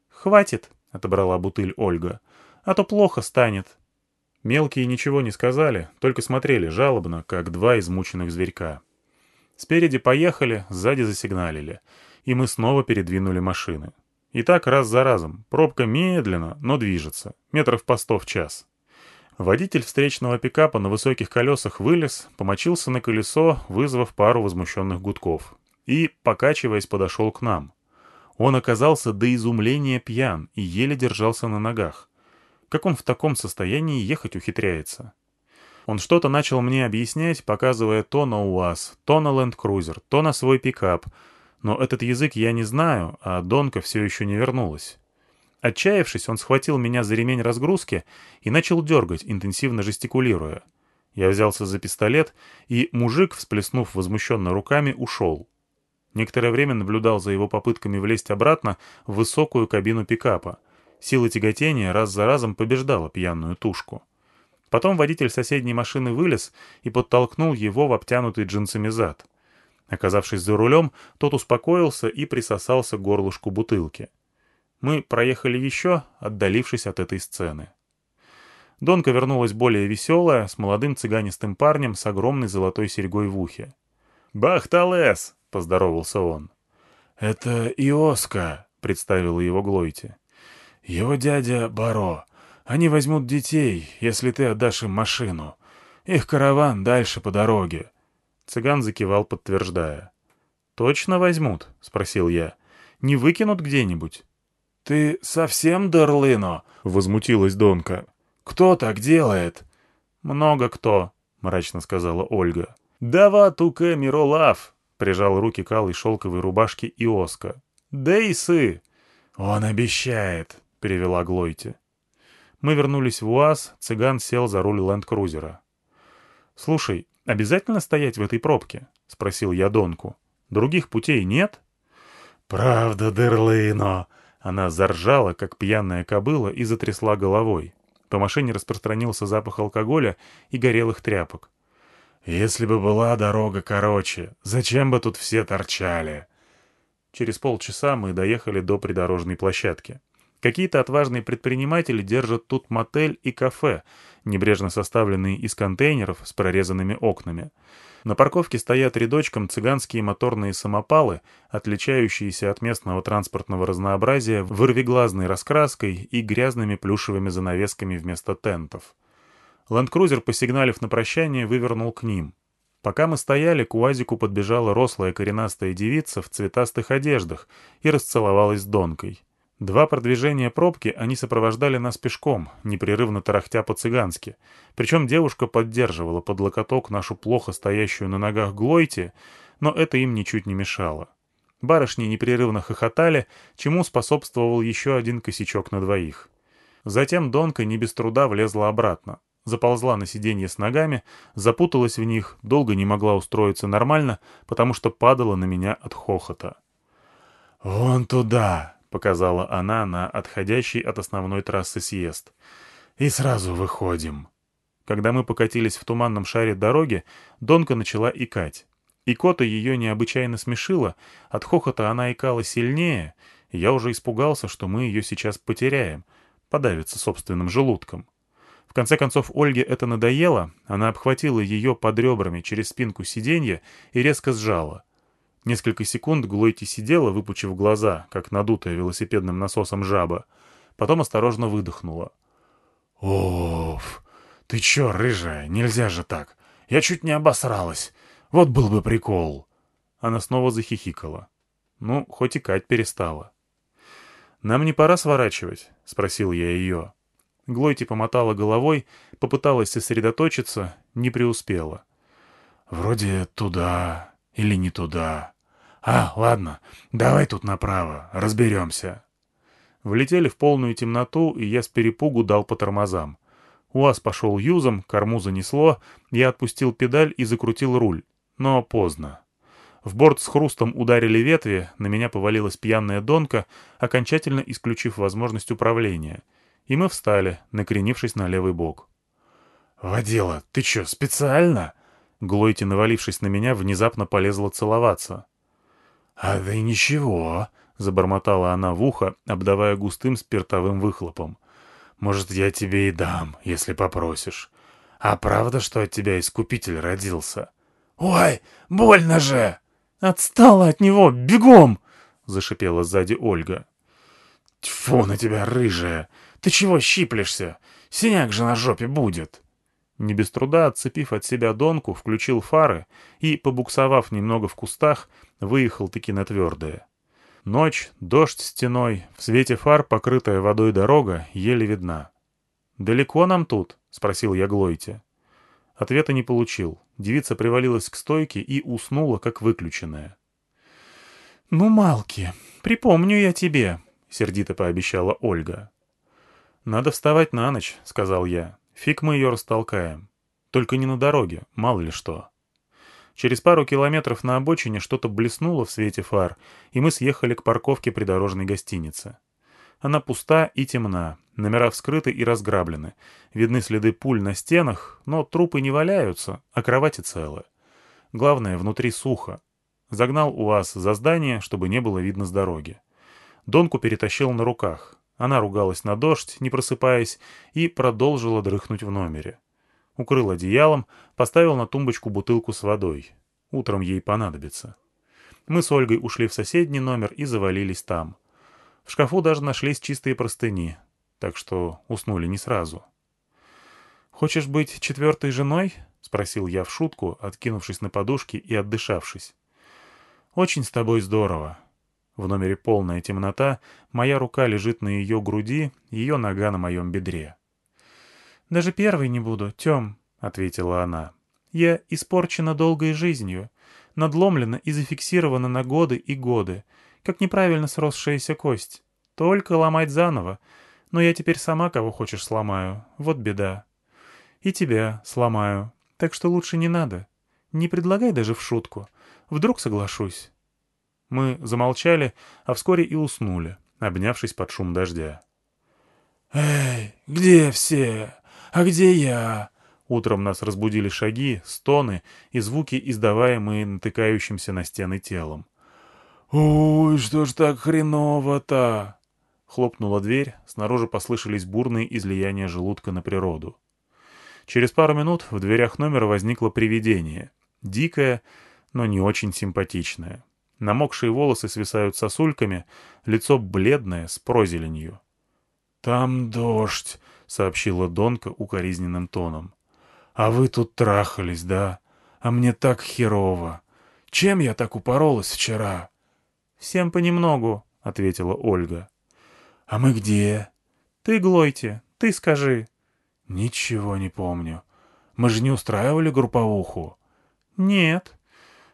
[SPEAKER 3] «Хватит», —
[SPEAKER 2] отобрала бутыль Ольга
[SPEAKER 3] а то плохо станет».
[SPEAKER 2] Мелкие ничего не сказали, только смотрели жалобно, как два измученных зверька. Спереди поехали, сзади засигналили, и мы снова передвинули машины. И так раз за разом, пробка медленно, но движется, метров по сто в час. Водитель встречного пикапа на высоких колесах вылез, помочился на колесо, вызвав пару возмущенных гудков. И, покачиваясь, подошел к нам. Он оказался до изумления пьян и еле держался на ногах. Как он в таком состоянии ехать ухитряется? Он что-то начал мне объяснять, показывая то на УАЗ, то на ленд-крузер, то на свой пикап. Но этот язык я не знаю, а Донка все еще не вернулась. Отчаявшись, он схватил меня за ремень разгрузки и начал дергать, интенсивно жестикулируя. Я взялся за пистолет, и мужик, всплеснув возмущенно руками, ушел. Некоторое время наблюдал за его попытками влезть обратно в высокую кабину пикапа. Сила тяготения раз за разом побеждала пьяную тушку. Потом водитель соседней машины вылез и подтолкнул его в обтянутый джинсами зад. Оказавшись за рулем, тот успокоился и присосался к горлышку бутылки. Мы проехали еще, отдалившись от этой сцены. Донка вернулась более веселая, с молодым цыганистым парнем с огромной золотой серьгой в ухе.
[SPEAKER 1] «Бахталес!» — поздоровался он. «Это Иоска», — представила его Глойте. «Его дядя Баро. Они возьмут детей, если ты отдашь им машину. Их караван дальше по дороге».
[SPEAKER 2] Цыган закивал, подтверждая. «Точно возьмут?» — спросил я. «Не выкинут где-нибудь?»
[SPEAKER 1] «Ты совсем Дерлино?» — возмутилась Донка. «Кто так делает?»
[SPEAKER 2] «Много кто», — мрачно сказала Ольга.
[SPEAKER 1] «Дава туке миролав!» — прижал руки к алой шелковой рубашке Иоска. «Дейсы!» «Он обещает!» перевела Глойте.
[SPEAKER 2] Мы вернулись в УАЗ, цыган сел за руль ленд-крузера. «Слушай, обязательно стоять в этой пробке?» — спросил я Донку. «Других путей нет?»
[SPEAKER 1] «Правда, Дерлино!» — Она заржала, как пьяная кобыла, и затрясла головой. По машине распространился запах алкоголя и горелых тряпок. «Если бы была дорога короче, зачем бы тут все торчали?» Через полчаса мы доехали до придорожной площадки. Какие-то отважные предприниматели держат тут мотель и кафе, небрежно составленные из контейнеров с прорезанными окнами. На парковке стоят рядочком цыганские моторные самопалы, отличающиеся от местного транспортного разнообразия вырвиглазной раскраской и грязными плюшевыми занавесками вместо тентов. Ленд-крузер, посигналив на прощание, вывернул к ним. Пока мы стояли, к УАЗику подбежала рослая коренастая девица в цветастых одеждах и расцеловалась с Донкой. Два продвижения пробки они сопровождали нас пешком, непрерывно тарахтя по-цыгански. Причем девушка поддерживала под локоток нашу плохо стоящую на ногах Глойте, но это им ничуть не мешало. Барышни непрерывно хохотали, чему способствовал еще один косячок на двоих. Затем Донка не без труда влезла обратно, заползла на сиденье с ногами, запуталась в них, долго не могла устроиться нормально, потому что падала на меня от хохота. «Вон туда!» Показала она на отходящий от основной трассы съезд. «И сразу выходим». Когда мы покатились в туманном шаре дороги, Донка начала икать. Икота ее необычайно смешила, от хохота она икала сильнее, я уже испугался, что мы ее сейчас потеряем, подавится собственным желудком. В конце концов Ольге это надоело, она обхватила ее под ребрами через спинку сиденья и резко сжала — Несколько секунд Глойти сидела, выпучив глаза, как надутая велосипедным насосом жаба. Потом осторожно выдохнула. «Оф! Ты чё, рыжая, нельзя же так! Я чуть не обосралась! Вот был бы прикол!» Она снова захихикала. Ну, хоть и Кать перестала. «Нам не пора сворачивать?» — спросил я ее. Глойти помотала головой, попыталась сосредоточиться, не преуспела. «Вроде туда или не туда», «А, ладно, давай тут направо, разберемся». Влетели в полную темноту, и я с перепугу дал по тормозам. УАЗ пошел юзом, корму занесло, я отпустил педаль и закрутил руль. Но поздно. В борт с хрустом ударили ветви, на меня повалилась пьяная донка, окончательно исключив возможность управления. И мы встали, накренившись на левый бок. «Водила, ты чё, специально?» Глойти, навалившись на меня, внезапно полезла целоваться. «А ты ничего», — забормотала она в ухо, обдавая густым спиртовым выхлопом. «Может, я тебе и дам, если попросишь. А правда, что от тебя искупитель родился?» «Ой, больно же!» «Отстала от него! Бегом!» — зашипела сзади Ольга. «Тьфу на тебя, рыжая! Ты чего щиплешься? Синяк же на жопе будет!» Не без труда, отцепив от себя донку, включил фары и, побуксовав немного в кустах, выехал-таки на твердое. Ночь, дождь стеной, в свете фар, покрытая водой дорога, еле видна. «Далеко нам тут?» — спросил я Глойте. Ответа не получил. Девица привалилась к стойке и уснула, как выключенная. «Ну, Малки, припомню я тебе», — сердито пообещала Ольга. «Надо вставать на ночь», — сказал я. Фиг мы ее растолкаем. Только не на дороге, мало ли что. Через пару километров на обочине что-то блеснуло в свете фар, и мы съехали к парковке придорожной гостиницы. Она пуста и темна, номера вскрыты и разграблены. Видны следы пуль на стенах, но трупы не валяются, а кровати целы. Главное, внутри сухо. Загнал УАЗ за здание, чтобы не было видно с дороги. Донку перетащил на руках. Она ругалась на дождь, не просыпаясь, и продолжила дрыхнуть в номере. Укрыл одеялом, поставил на тумбочку бутылку с водой. Утром ей понадобится. Мы с Ольгой ушли в соседний номер и завалились там. В шкафу даже нашлись чистые простыни, так что уснули не сразу. «Хочешь быть четвертой женой?» — спросил я в шутку, откинувшись на подушки и отдышавшись. «Очень с тобой здорово. В номере полная темнота, моя рука лежит на ее груди, ее нога на моем бедре. «Даже первой не буду, Тем», — ответила она. «Я испорчена долгой жизнью, надломлена и зафиксирована на годы и годы, как неправильно сросшаяся кость. Только ломать заново. Но я теперь сама кого хочешь сломаю, вот беда. И тебя сломаю, так что лучше не надо. Не предлагай даже в шутку. Вдруг соглашусь». Мы замолчали, а вскоре и уснули. обнявшись под шум дождя.
[SPEAKER 2] «Эй, где все? А где я?»
[SPEAKER 1] Утром нас разбудили шаги, стоны и звуки, издаваемые натыкающимся на стены телом.
[SPEAKER 2] «Ой, что ж так хреново-то?»
[SPEAKER 1] Хлопнула дверь, снаружи послышались бурные излияния желудка на природу. Через пару минут в дверях номера возникло привидение. Дикое, но не очень симпатичное. Намокшие волосы свисают сосульками, лицо бледное, с прозеленью.
[SPEAKER 2] «Там дождь», — сообщила Донка укоризненным тоном. «А вы тут трахались, да? А мне так херово. Чем я так упоролась вчера?»
[SPEAKER 3] «Всем понемногу», — ответила Ольга.
[SPEAKER 2] «А мы где?»
[SPEAKER 3] «Ты, Глойте, ты скажи».
[SPEAKER 2] «Ничего не помню. Мы же не устраивали групповуху?»
[SPEAKER 3] «Нет».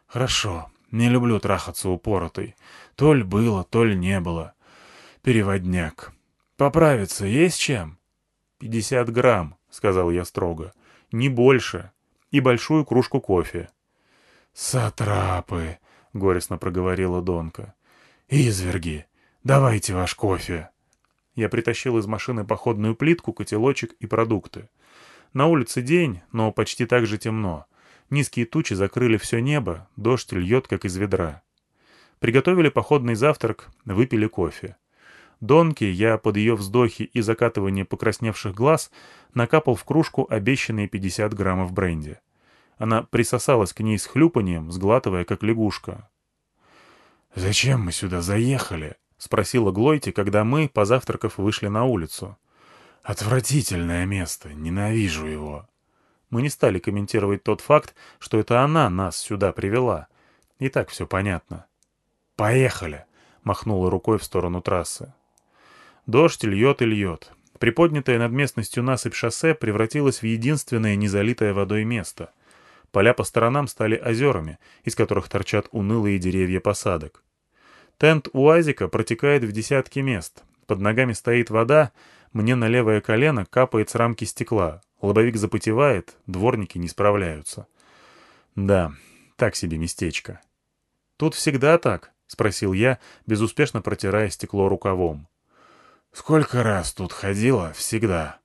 [SPEAKER 2] «Хорошо. Не люблю трахаться упоротой. То ли было, то ли не было. Переводняк. Поправиться есть чем?»
[SPEAKER 1] «Пятьдесят грамм», — сказал я строго. «Не больше. И большую кружку кофе».
[SPEAKER 2] «Сатрапы», — горестно проговорила Донка. «Изверги, давайте ваш кофе».
[SPEAKER 1] Я притащил из машины походную плитку, котелочек и продукты. На улице день, но почти так же темно. Низкие тучи закрыли все небо, дождь льет, как из ведра. Приготовили походный завтрак, выпили кофе. Донки я под ее вздохи и закатывание покрасневших глаз накапал в кружку обещанные 50 граммов бренди. Она присосалась к ней с хлюпанием, сглатывая, как лягушка.
[SPEAKER 2] «Зачем мы сюда заехали?»
[SPEAKER 1] — спросила Глойти, когда мы, позавтракав, вышли на улицу.
[SPEAKER 2] «Отвратительное место, ненавижу его».
[SPEAKER 1] Мы не стали комментировать тот факт, что это она нас сюда привела. И так все понятно.
[SPEAKER 2] «Поехали!»
[SPEAKER 1] — махнула рукой в сторону трассы. Дождь льет и льет. Приподнятая над местностью насыпь шоссе превратилась в единственное незалитое водой место. Поля по сторонам стали озерами, из которых торчат унылые деревья посадок. Тент УАЗика протекает в десятки мест. Под ногами стоит вода, мне на левое колено капает с рамки стекла, Лобовик запотевает, дворники не справляются. Да, так себе местечко. «Тут всегда так?» — спросил я, безуспешно протирая стекло рукавом.
[SPEAKER 2] «Сколько раз тут ходила, всегда.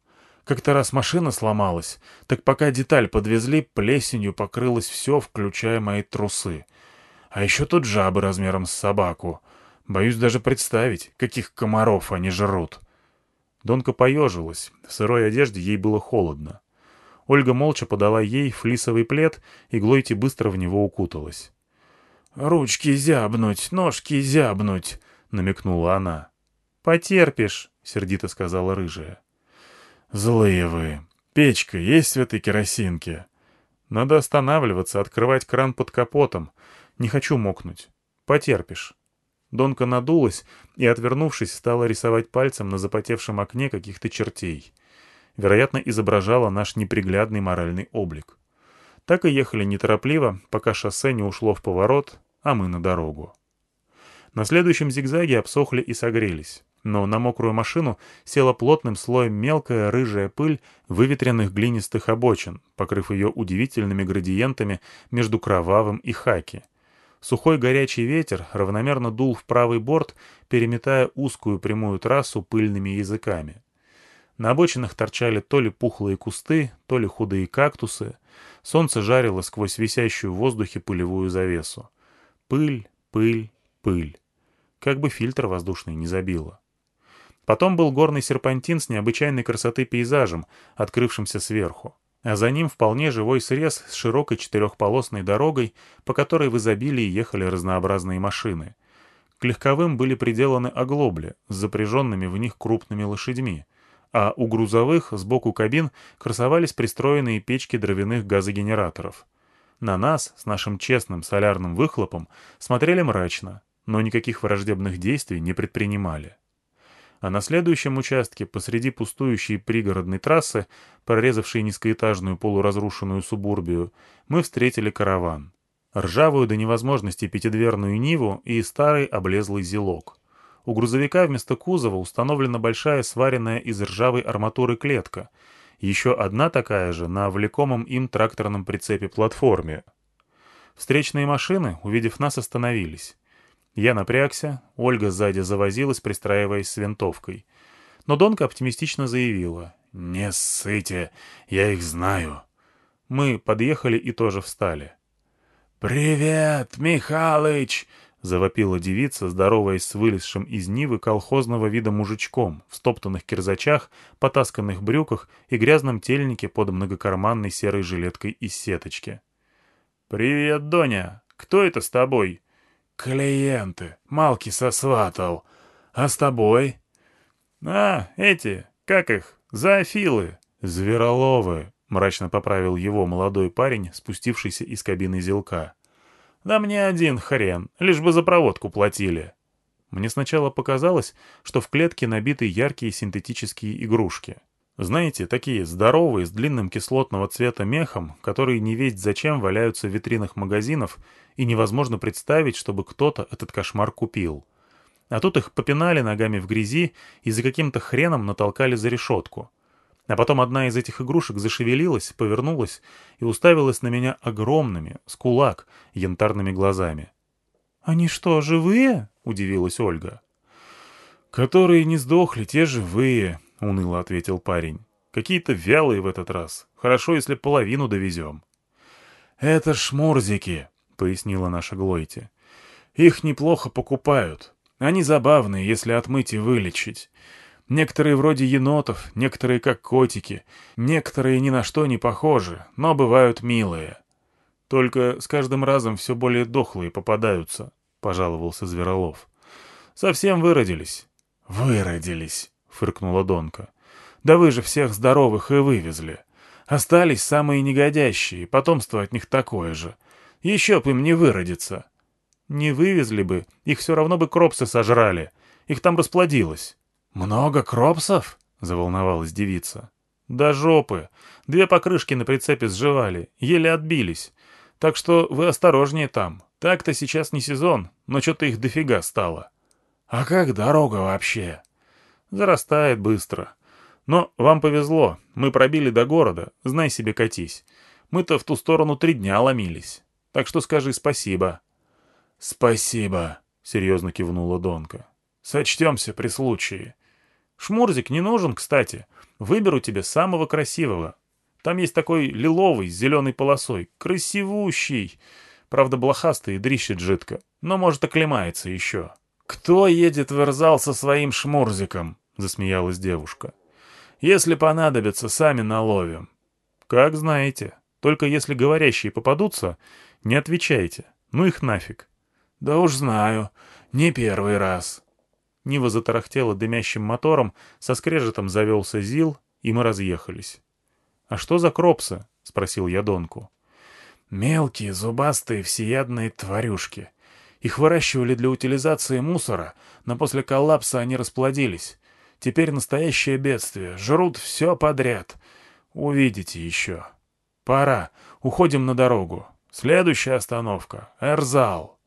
[SPEAKER 2] Как-то раз машина сломалась, так пока деталь подвезли, плесенью покрылось все, включая мои трусы. А еще тут жабы размером с собаку. Боюсь даже представить, каких комаров они жрут».
[SPEAKER 1] Донка поежилась, в сырой одежде ей было холодно. Ольга молча подала ей флисовый плед, и Глойти быстро в него укуталась.
[SPEAKER 2] «Ручки зябнуть, ножки зябнуть», — намекнула она.
[SPEAKER 3] «Потерпишь», — сердито сказала рыжая.
[SPEAKER 2] «Злые вы. Печка есть в этой керосинке?»
[SPEAKER 1] «Надо останавливаться, открывать кран под капотом. Не хочу мокнуть. Потерпишь». Донка надулась и, отвернувшись, стала рисовать пальцем на запотевшем окне каких-то чертей. Вероятно, изображала наш неприглядный моральный облик. Так и ехали неторопливо, пока шоссе не ушло в поворот, а мы на дорогу. На следующем зигзаге обсохли и согрелись, но на мокрую машину села плотным слоем мелкая рыжая пыль выветренных глинистых обочин, покрыв ее удивительными градиентами между кровавым и хаки — Сухой горячий ветер равномерно дул в правый борт, переметая узкую прямую трассу пыльными языками. На обочинах торчали то ли пухлые кусты, то ли худые кактусы. Солнце жарило сквозь висящую в воздухе пылевую завесу. Пыль, пыль, пыль. Как бы фильтр воздушный не забило. Потом был горный серпантин с необычайной красоты пейзажем, открывшимся сверху а за ним вполне живой срез с широкой четырехполосной дорогой, по которой в изобилии ехали разнообразные машины. К легковым были приделаны оглобли с запряженными в них крупными лошадьми, а у грузовых сбоку кабин красовались пристроенные печки дровяных газогенераторов. На нас, с нашим честным солярным выхлопом, смотрели мрачно, но никаких враждебных действий не предпринимали а на следующем участке, посреди пустующей пригородной трассы, прорезавшей низкоэтажную полуразрушенную субурбию, мы встретили караван. Ржавую до невозможности пятидверную Ниву и старый облезлый зелок. У грузовика вместо кузова установлена большая сваренная из ржавой арматуры клетка, еще одна такая же на влекомом им тракторном прицепе платформе. Встречные машины, увидев нас, остановились.
[SPEAKER 2] Я напрягся, Ольга сзади завозилась, пристраиваясь с винтовкой. Но Донка оптимистично заявила.
[SPEAKER 1] «Не ссыте, я их знаю».
[SPEAKER 2] Мы подъехали и тоже встали.
[SPEAKER 1] «Привет, Михалыч!»
[SPEAKER 2] — завопила девица, здороваясь с вылезшим из Нивы колхозного вида мужичком в стоптанных кирзачах, потасканных брюках и грязном тельнике под многокарманной серой жилеткой из сеточки. «Привет, Доня! Кто это с тобой?»
[SPEAKER 1] «Клиенты. Малки сосватал. А с тобой?»
[SPEAKER 2] «А, эти, как их, зоофилы,
[SPEAKER 1] звероловы», — мрачно поправил его молодой парень, спустившийся из кабины зелка.
[SPEAKER 2] «Да мне один хрен, лишь бы за проводку платили». Мне сначала показалось, что в клетке набиты яркие синтетические игрушки. Знаете, такие здоровые, с длинным кислотного цвета мехом, которые не весть зачем валяются в витринах магазинов, и невозможно представить, чтобы кто-то этот кошмар купил. А тут их попинали ногами в грязи и за каким-то хреном натолкали за решетку. А потом одна из этих игрушек зашевелилась, повернулась и уставилась на меня огромными, с кулак, янтарными глазами.
[SPEAKER 3] «Они что, живые?» — удивилась Ольга.
[SPEAKER 1] «Которые не сдохли, те живые», — уныло ответил парень. «Какие-то вялые в этот раз. Хорошо, если половину довезем». «Это шмурзики», — пояснила наша Глойте. «Их неплохо покупают. Они забавные, если отмыть и вылечить. Некоторые вроде енотов, некоторые как котики, некоторые ни на что не похожи, но бывают милые. Только с каждым разом все более дохлые попадаются, — пожаловался Зверолов. Совсем выродились. Выродились, — фыркнула Донка. Да вы же всех здоровых и вывезли. Остались самые негодящие, потомство от них такое же. Еще б им не выродиться.
[SPEAKER 2] Не вывезли бы, их все равно бы кропсы сожрали. Их там расплодилось.
[SPEAKER 1] «Много кропсов?» — заволновалась девица.
[SPEAKER 2] «Да жопы! Две покрышки на прицепе сживали, еле отбились. Так что вы осторожнее там. Так-то сейчас не сезон, но что-то их дофига стало».
[SPEAKER 1] «А как дорога вообще?»
[SPEAKER 2] «Зарастает быстро. Но вам повезло, мы пробили до города, знай себе катись. Мы-то в ту сторону три дня ломились. Так что скажи спасибо».
[SPEAKER 1] «Спасибо», — серьезно кивнула Донка. «Сочтемся при случае».
[SPEAKER 2] Шмурзик не нужен, кстати. Выберу тебе самого красивого. Там есть такой лиловый с зеленой полосой. Красивущий. Правда, блохастый и дрищет жидко. Но, может, оклемается еще.
[SPEAKER 1] «Кто едет в Эрзал со своим шмурзиком?» — засмеялась девушка. «Если понадобится, сами наловим».
[SPEAKER 2] «Как знаете. Только если говорящие попадутся, не отвечайте. Ну их нафиг».
[SPEAKER 1] «Да уж знаю. Не первый раз».
[SPEAKER 2] Нива затарахтела дымящим мотором, со скрежетом завелся ЗИЛ, и мы разъехались. «А что за кропсы?» — спросил я Донку.
[SPEAKER 1] «Мелкие, зубастые, всеядные тварюшки. Их выращивали для утилизации мусора, но после коллапса они расплодились. Теперь настоящее бедствие. Жрут все подряд. Увидите еще. Пора. Уходим на дорогу. Следующая остановка — Эрзал».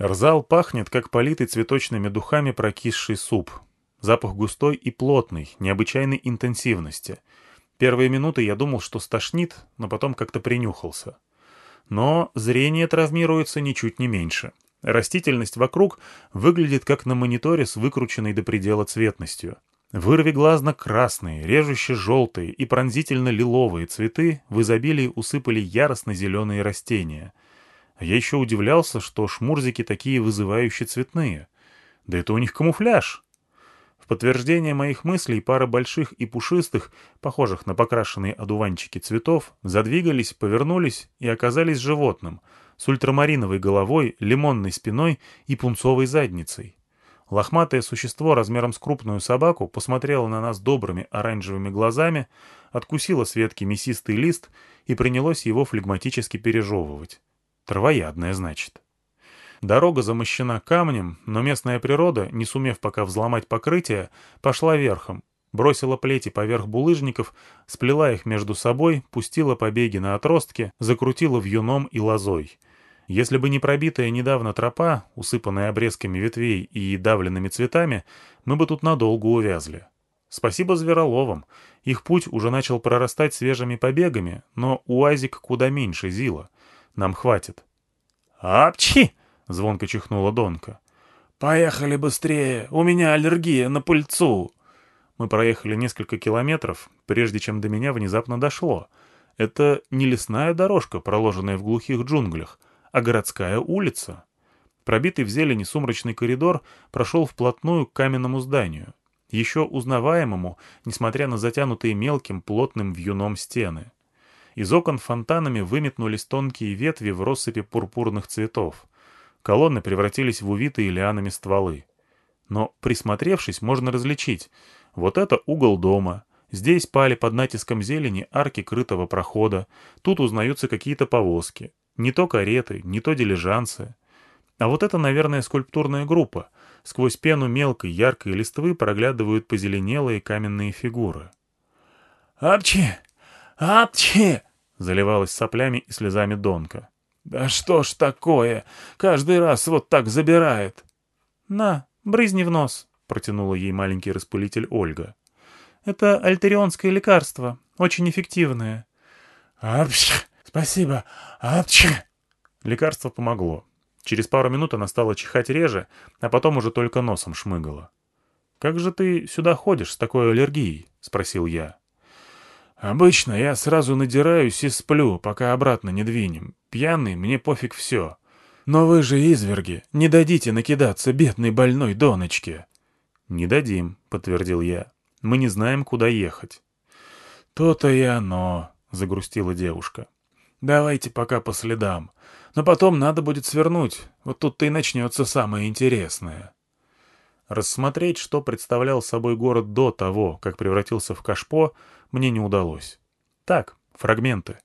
[SPEAKER 2] Рзал пахнет, как политый цветочными духами прокисший суп. Запах густой и плотный, необычайной интенсивности. Первые минуты я думал, что стошнит, но потом как-то принюхался. Но зрение травмируется ничуть не меньше. Растительность вокруг выглядит как на мониторе с выкрученной до предела цветностью. Вырви глазно-красные, режуще-желтые и пронзительно-лиловые цветы в изобилии усыпали яростно-зеленые растения — а я еще удивлялся, что шмурзики такие вызывающие цветные. Да это у них камуфляж. В подтверждение моих мыслей пара больших и пушистых, похожих на покрашенные одуванчики цветов, задвигались, повернулись и оказались животным, с ультрамариновой головой, лимонной спиной и пунцовой задницей. Лохматое существо размером с крупную собаку посмотрело на нас добрыми оранжевыми глазами, откусило с ветки мясистый лист и принялось его флегматически пережевывать. Травоядная, значит. Дорога замощена камнем, но местная природа, не сумев пока взломать покрытие, пошла верхом, бросила плети поверх булыжников, сплела их между собой, пустила побеги на отростки, закрутила вьюном и лозой. Если бы не пробитая недавно тропа, усыпанная обрезками ветвей и давленными цветами, мы бы тут надолго увязли. Спасибо звероловам. Их путь уже начал прорастать свежими побегами, но уазик куда меньше Зила. Нам хватит.
[SPEAKER 3] «Апчхи!» — звонко чихнула Донка.
[SPEAKER 2] «Поехали быстрее! У меня аллергия на пыльцу!»
[SPEAKER 1] Мы проехали несколько километров, прежде чем до меня внезапно дошло. Это не лесная дорожка, проложенная в глухих джунглях, а городская улица. Пробитый в зелени сумрачный коридор прошел вплотную к каменному зданию, еще узнаваемому, несмотря на затянутые мелким плотным вьюном стены. Из окон фонтанами выметнулись тонкие ветви в россыпи пурпурных цветов. Колонны превратились в увитые лианами стволы. Но, присмотревшись, можно различить. Вот это угол дома. Здесь пали под натиском зелени арки крытого прохода. Тут узнаются какие-то повозки. Не то кареты, не то дилижансы. А вот это, наверное, скульптурная группа. Сквозь пену мелкой, яркой листвы проглядывают позеленелые каменные фигуры.
[SPEAKER 2] «Апчи! Апчи!» — заливалась соплями и слезами Донка. «Да что ж такое? Каждый раз вот так забирает!»
[SPEAKER 3] «На, брызни в нос!» — протянула ей маленький распылитель Ольга. «Это альтерионское лекарство, очень эффективное».
[SPEAKER 2] «Апчи! Спасибо! Апчи!»
[SPEAKER 1] Лекарство помогло. Через пару минут она стала чихать реже, а потом уже только носом шмыгала. «Как же ты сюда ходишь с такой аллергией?» — спросил я.
[SPEAKER 2] «Обычно я сразу надираюсь и сплю, пока обратно не двинем. Пьяный, мне пофиг все. Но вы же изверги, не дадите накидаться бедной больной Доночке».
[SPEAKER 1] «Не дадим», — подтвердил я. «Мы не знаем, куда ехать».
[SPEAKER 2] «То-то и оно», — загрустила девушка. «Давайте пока по следам. Но потом надо будет свернуть. Вот тут-то и начнется самое интересное».
[SPEAKER 1] Рассмотреть, что представлял собой город до того, как превратился в кашпо, мне не удалось. Так, фрагменты.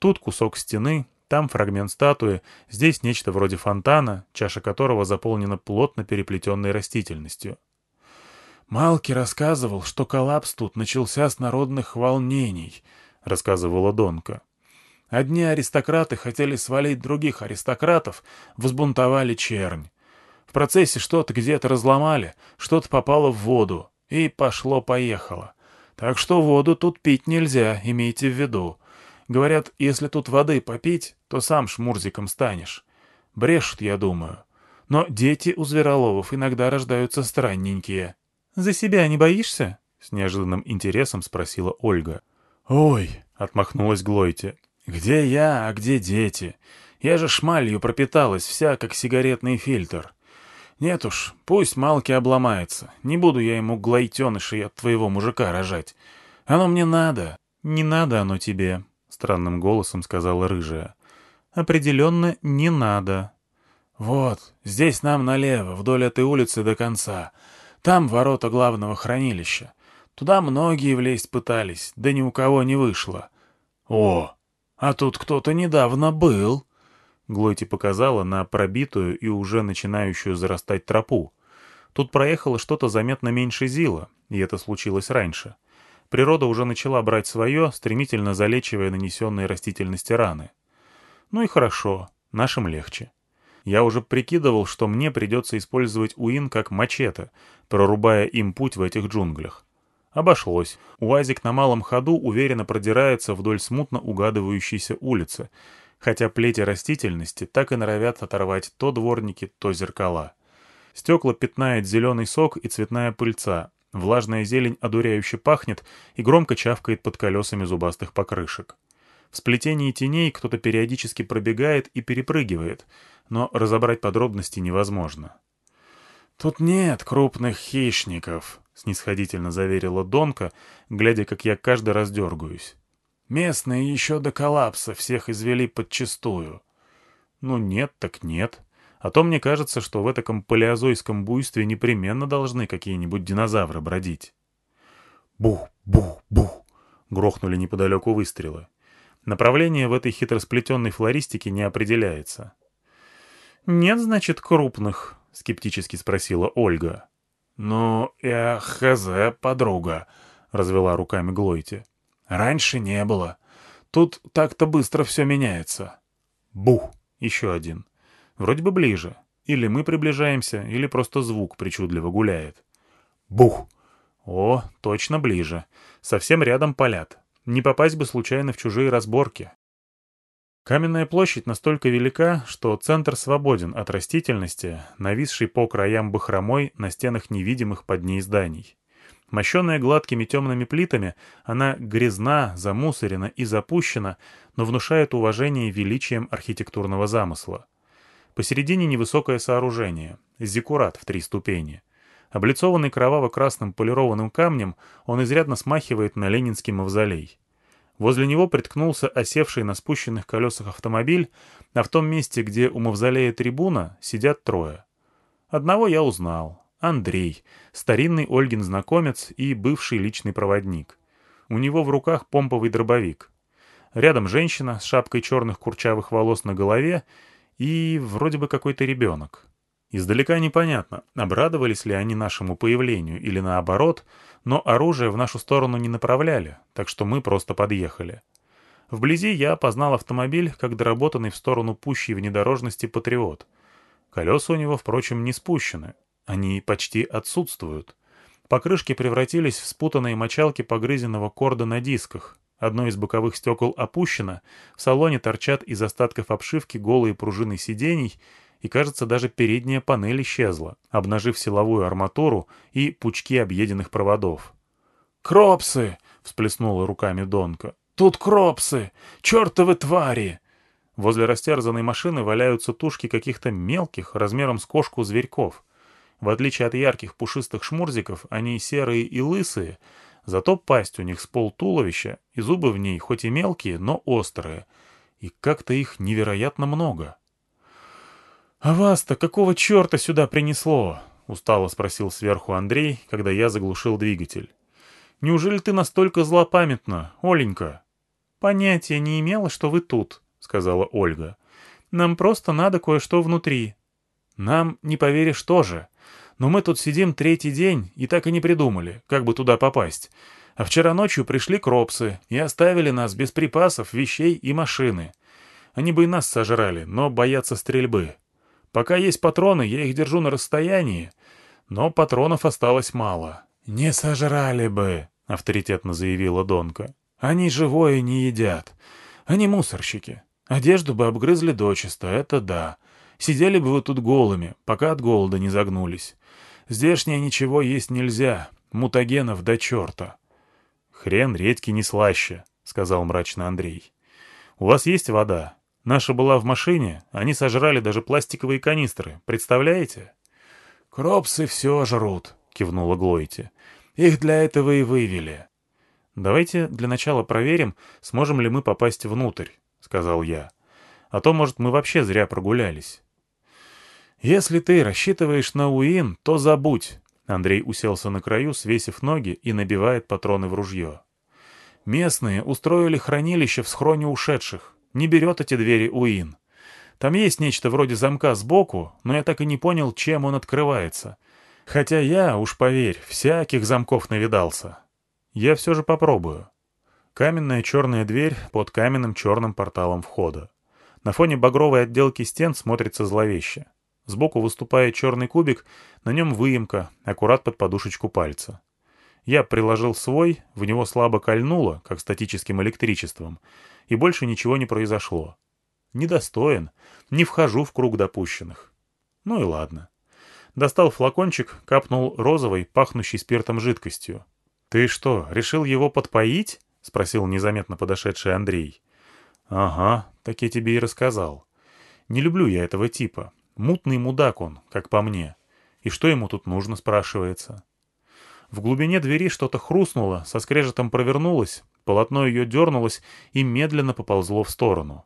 [SPEAKER 1] Тут кусок стены, там фрагмент статуи, здесь нечто вроде фонтана, чаша которого заполнена плотно переплетенной растительностью.
[SPEAKER 2] «Малки рассказывал, что коллапс тут начался с народных волнений», — рассказывала Донка. Одни аристократы хотели свалить других аристократов, взбунтовали чернь. В процессе что-то где-то разломали, что-то попало в воду, и пошло-поехало. Так что воду тут пить нельзя, имейте в виду. Говорят, если тут воды попить, то сам шмурзиком станешь. Брешут, я думаю. Но дети у звероловов иногда рождаются странненькие.
[SPEAKER 3] «За себя не боишься?»
[SPEAKER 1] — с неожиданным интересом спросила Ольга.
[SPEAKER 2] «Ой!» — отмахнулась Глойте. «Где я, а где дети? Я же шмалью пропиталась, вся как сигаретный фильтр. Нет уж, пусть Малки обломается. Не буду я ему глойтенышей от твоего мужика рожать. Оно мне надо».
[SPEAKER 3] «Не надо оно тебе», — странным голосом сказала рыжая. «Определенно не надо».
[SPEAKER 2] «Вот, здесь нам налево, вдоль этой улицы до конца. Там ворота главного хранилища. Туда многие влезть пытались, да ни у кого не вышло. О, а тут кто-то недавно был».
[SPEAKER 1] Глойти показала на пробитую и уже начинающую зарастать тропу. Тут проехало что-то заметно меньше Зила, и это случилось раньше. Природа уже начала брать свое, стремительно залечивая нанесенные растительности раны. Ну и хорошо, нашим легче. Я уже прикидывал, что мне придется использовать Уин как мачете, прорубая им путь в этих джунглях. Обошлось. УАЗик на малом ходу уверенно продирается вдоль смутно угадывающейся улицы, хотя плети растительности так и норовят оторвать то дворники, то зеркала. Стекла пятнает зеленый сок и цветная пыльца, влажная зелень одуряюще пахнет и громко чавкает под колесами зубастых покрышек. В сплетении теней кто-то периодически пробегает и перепрыгивает, но разобрать подробности невозможно.
[SPEAKER 2] «Тут нет крупных хищников», — снисходительно заверила Донка, глядя, как я каждый раз дергаюсь. «Местные еще до коллапса всех извели подчистую».
[SPEAKER 1] «Ну нет, так нет. А то мне кажется, что в этом палеозойском буйстве непременно должны какие-нибудь динозавры бродить». «Бух, бух, бух!» — грохнули неподалеку выстрелы. Направление в этой хитросплетенной флористике не определяется.
[SPEAKER 3] «Нет, значит, крупных», — скептически спросила Ольга.
[SPEAKER 2] «Ну, я хз, подруга», — развела руками Глойте. «Раньше не было. Тут так-то быстро все меняется».
[SPEAKER 1] Бух! Еще один. Вроде бы ближе. Или мы приближаемся, или просто звук причудливо гуляет. Бух! О, точно ближе. Совсем рядом полят. Не попасть бы случайно в чужие разборки.
[SPEAKER 2] Каменная площадь настолько велика, что центр свободен от растительности, нависшей по краям бахромой на стенах невидимых под ней зданий. Мощенная гладкими темными плитами, она грязна, замусорена и запущена, но внушает уважение величием архитектурного замысла. Посередине невысокое сооружение, зиккурат в три ступени. Облицованный кроваво-красным полированным камнем, он изрядно смахивает на ленинский мавзолей. Возле него приткнулся осевший на спущенных колесах автомобиль, а в том месте, где у мавзолея трибуна, сидят трое. Одного я узнал. Андрей, старинный Ольгин знакомец и бывший личный проводник. У него в руках помповый дробовик. Рядом женщина с шапкой черных курчавых волос на голове и вроде бы какой-то ребенок. Издалека непонятно, обрадовались ли они нашему появлению или наоборот, но оружие в нашу сторону не направляли, так что мы просто подъехали. Вблизи я опознал автомобиль как доработанный в сторону пущей внедорожности «Патриот». Колеса у него, впрочем, не спущены. Они почти отсутствуют. Покрышки превратились в спутанные мочалки погрызенного корда на дисках. Одно из боковых стекол опущено, в салоне торчат из остатков обшивки голые пружины сидений — и, кажется, даже передняя панель исчезла, обнажив силовую арматуру и пучки объеденных проводов.
[SPEAKER 3] «Кропсы!» — всплеснула руками Донка. «Тут кропсы! Чертовы твари!»
[SPEAKER 2] Возле растерзанной машины валяются тушки каких-то мелких, размером с кошку зверьков. В отличие от ярких пушистых шмурзиков, они серые и лысые, зато пасть у них с пол туловища, и зубы в ней хоть и мелкие, но острые. И как-то их невероятно много.
[SPEAKER 3] «А вас-то какого черта сюда принесло?» — устало спросил сверху Андрей, когда я заглушил двигатель. «Неужели ты настолько злопамятна, Оленька?» «Понятия не имела, что вы тут», — сказала Ольга. «Нам просто надо кое-что внутри». «Нам, не поверишь, тоже. Но мы тут сидим третий день и так и не придумали, как бы туда попасть. А вчера ночью пришли кропсы и оставили нас без припасов, вещей и машины. Они бы и нас сожрали, но боятся стрельбы». Пока есть патроны, я их держу на расстоянии, но патронов осталось мало. «Не сожрали бы», — авторитетно заявила Донка. «Они живое не едят. Они мусорщики. Одежду бы обгрызли дочисто, это да. Сидели бы вы тут голыми, пока от голода не загнулись. Здешнее ничего есть нельзя, мутагенов до черта».
[SPEAKER 2] «Хрен редьки не слаще», — сказал мрачно Андрей. «У вас есть вода?» Наша была в машине, они сожрали даже пластиковые канистры, представляете?
[SPEAKER 3] — Кропсы все жрут, — кивнула Глойти. — Их для этого и вывели.
[SPEAKER 2] — Давайте для начала проверим, сможем ли мы попасть внутрь, — сказал я. — А то, может, мы вообще зря прогулялись.
[SPEAKER 3] — Если ты рассчитываешь на Уин, то забудь. Андрей уселся на краю, свесив ноги и набивает патроны в ружье. Местные устроили хранилище в схроне ушедших не берет эти двери Уин. Там есть нечто вроде замка сбоку, но я так и не понял, чем он открывается. Хотя я, уж поверь, всяких замков навидался. Я все же попробую. Каменная черная дверь под каменным черным порталом входа. На фоне багровой отделки стен смотрится зловеще. Сбоку выступает черный кубик, на нем выемка, аккурат под подушечку пальца. Я приложил свой, в него слабо кольнуло, как статическим электричеством, и больше ничего не произошло. Недостоин, не вхожу в круг допущенных. Ну и ладно. Достал флакончик, капнул розовой, пахнущей спиртом жидкостью. «Ты что, решил его подпоить?» — спросил незаметно подошедший Андрей. «Ага, так я тебе и рассказал. Не люблю я этого типа. Мутный мудак он, как по мне. И что ему тут нужно, спрашивается?» В глубине двери что-то хрустнуло, со скрежетом провернулось, полотно ее дернулось и медленно поползло в сторону.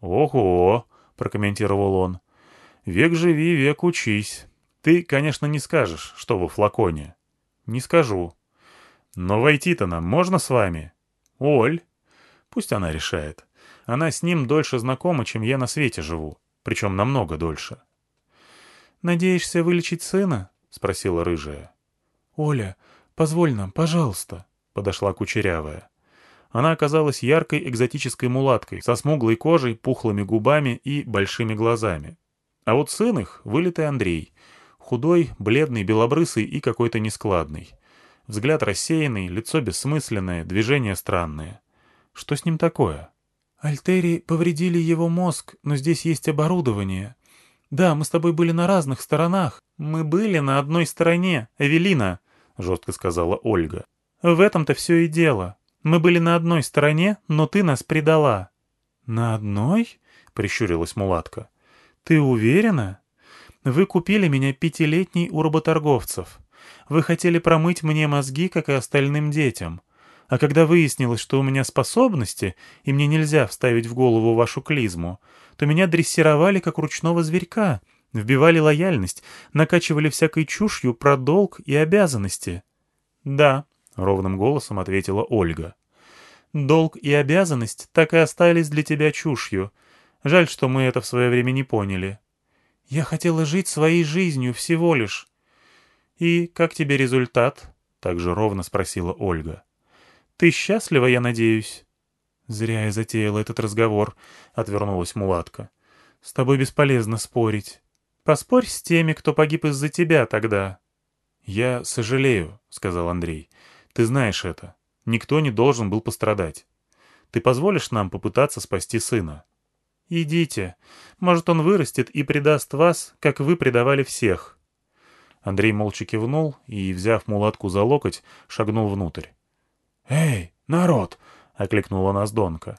[SPEAKER 3] «Ого!» — прокомментировал он. «Век живи, век учись. Ты, конечно, не скажешь, что во флаконе». «Не скажу». «Но войти-то нам можно с вами?» «Оль?» «Пусть она решает. Она с ним дольше знакома, чем я на свете живу. Причем намного дольше». «Надеешься вылечить сына?» — спросила рыжая. «Оля, позволь нам, пожалуйста», — подошла кучерявая. Она оказалась яркой экзотической мулаткой, со смуглой кожей, пухлыми губами и большими глазами. А вот сын их — вылитый Андрей. Худой, бледный, белобрысый и какой-то нескладный. Взгляд рассеянный, лицо бессмысленное, движения странные. Что с ним такое?
[SPEAKER 2] «Альтери повредили его мозг, но здесь есть оборудование. Да, мы с тобой были на разных сторонах. Мы были на одной стороне, Эвелина», — жестко сказала Ольга. «В этом-то все и дело. Мы были на одной стороне, но ты нас предала». «На одной?» — прищурилась мулатка. «Ты уверена? Вы купили меня пятилетней у работорговцев. Вы хотели промыть мне мозги, как и остальным детям. А когда выяснилось, что у меня способности, и мне нельзя вставить в голову вашу клизму, то меня дрессировали, как ручного зверька, вбивали лояльность, накачивали всякой чушью про долг и обязанности». «Да», — ровным голосом ответила Ольга. «Долг и обязанность так и остались для тебя чушью. Жаль, что мы это в свое время не поняли. Я хотела жить своей жизнью всего лишь». «И как тебе результат?» — также ровно спросила Ольга. «Ты счастлива, я надеюсь?» «Зря я затеяла этот разговор», — отвернулась мулатка. «С тобой бесполезно спорить. Поспорь с теми, кто погиб из-за тебя тогда». «Я сожалею», — сказал Андрей. Ты знаешь это. Никто не должен был пострадать. Ты позволишь нам попытаться спасти сына?» «Идите. Может, он вырастет и предаст вас, как вы предавали всех». Андрей молча кивнул и, взяв мулатку за локоть, шагнул внутрь.
[SPEAKER 3] «Эй, народ!» — окликнула нас Донка.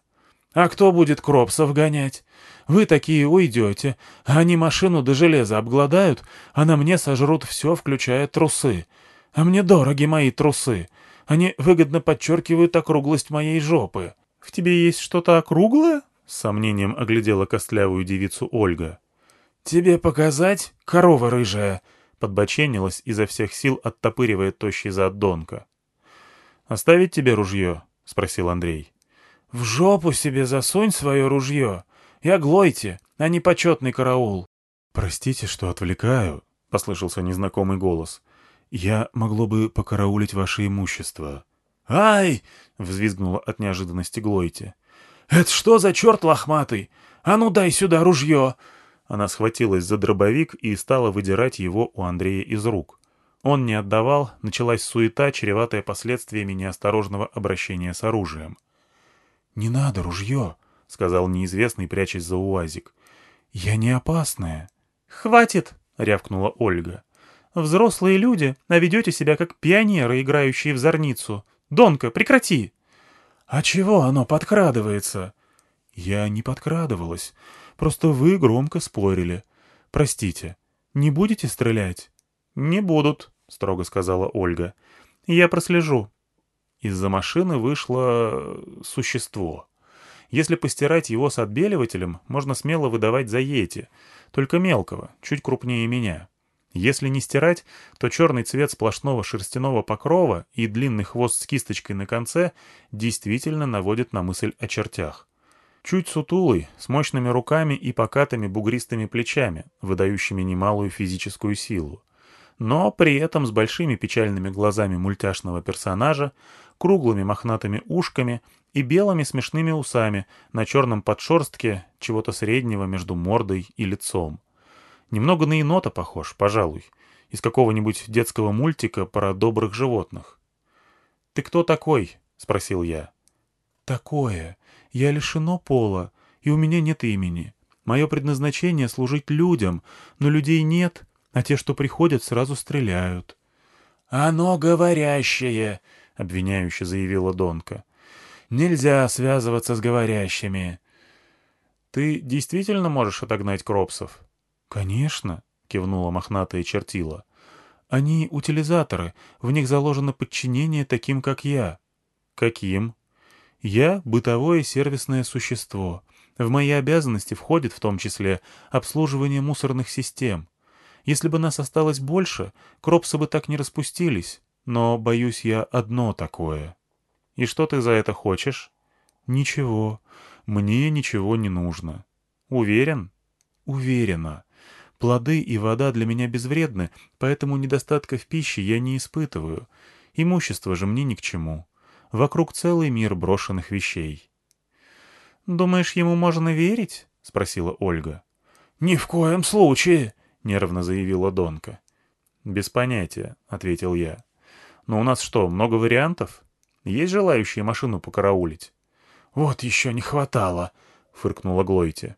[SPEAKER 3] «А кто будет Кропсов гонять? Вы такие уйдете, а они машину до железа обгладают, а на мне сожрут все, включая трусы. А мне дороги мои трусы. Они выгодно подчеркивают округлость моей жопы.
[SPEAKER 2] «В тебе есть что-то округлое?» — с сомнением оглядела костлявую девицу Ольга.
[SPEAKER 3] «Тебе показать, корова рыжая?»
[SPEAKER 2] — подбоченилась изо всех сил, оттопыривая тощий зад Донка. «Оставить тебе ружье?» — спросил Андрей.
[SPEAKER 3] «В жопу себе засунь свое ружье и оглойте, а не почетный караул».
[SPEAKER 1] «Простите, что отвлекаю», — послышался незнакомый голос. «Я могло бы покараулить ваше имущество».
[SPEAKER 3] «Ай!» — взвизгнула от неожиданности Глойте. «Это что за черт лохматый? А ну дай сюда ружье!»
[SPEAKER 2] Она схватилась за дробовик и стала выдирать его у Андрея из рук. Он не отдавал, началась суета, чреватая последствиями неосторожного обращения с оружием.
[SPEAKER 1] «Не надо ружье», — сказал неизвестный, прячась за уазик. «Я не опасная».
[SPEAKER 2] «Хватит!» — рявкнула Ольга. Взрослые люди, а ведете себя как пионеры, играющие в зорницу. Донка, прекрати!»
[SPEAKER 3] «А чего оно подкрадывается?»
[SPEAKER 1] «Я не подкрадывалась. Просто вы громко спорили. Простите, не будете стрелять?»
[SPEAKER 2] «Не будут», — строго сказала Ольга. «Я прослежу». Из-за машины вышло... существо. Если постирать его с отбеливателем, можно смело выдавать за Йети, только мелкого, чуть крупнее меня. Если не стирать, то черный цвет сплошного шерстяного покрова и длинный хвост с кисточкой на конце действительно наводят на мысль о чертях. Чуть сутулый, с мощными руками и покатыми бугристыми плечами, выдающими немалую физическую силу. Но при этом с большими печальными глазами мультяшного персонажа, круглыми мохнатыми ушками и белыми смешными усами на черном подшерстке чего-то среднего между мордой и лицом. Немного на енота похож, пожалуй, из какого-нибудь детского мультика про добрых животных. «Ты кто такой?» — спросил я.
[SPEAKER 1] «Такое. Я лишено пола, и у меня нет имени. Мое предназначение — служить людям, но людей нет, а те, что приходят, сразу стреляют».
[SPEAKER 3] «Оно говорящее», —
[SPEAKER 2] обвиняюще заявила Донка.
[SPEAKER 3] «Нельзя связываться с говорящими».
[SPEAKER 2] «Ты действительно можешь отогнать Кропсов?»
[SPEAKER 1] «Конечно», — кивнула мохнатая чертила. «Они утилизаторы, в них заложено подчинение таким, как я».
[SPEAKER 2] «Каким?»
[SPEAKER 1] «Я — бытовое сервисное существо. В мои обязанности входит в том числе обслуживание мусорных систем. Если бы нас осталось больше, кропсы бы так не распустились. Но, боюсь я, одно такое».
[SPEAKER 2] «И что ты за это хочешь?»
[SPEAKER 1] «Ничего. Мне ничего не нужно».
[SPEAKER 2] «Уверен?»
[SPEAKER 1] «Уверена. Плоды и вода для меня безвредны, поэтому недостатка в пище я не испытываю. Имущество же мне ни к чему. Вокруг целый мир брошенных вещей.
[SPEAKER 2] «Думаешь, ему можно верить?» — спросила Ольга.
[SPEAKER 3] «Ни в коем случае!»
[SPEAKER 1] — нервно заявила Донка.
[SPEAKER 2] «Без понятия», — ответил я. «Но у нас что, много вариантов? Есть желающие машину покараулить?»
[SPEAKER 3] «Вот еще не хватало», — фыркнула Глойте.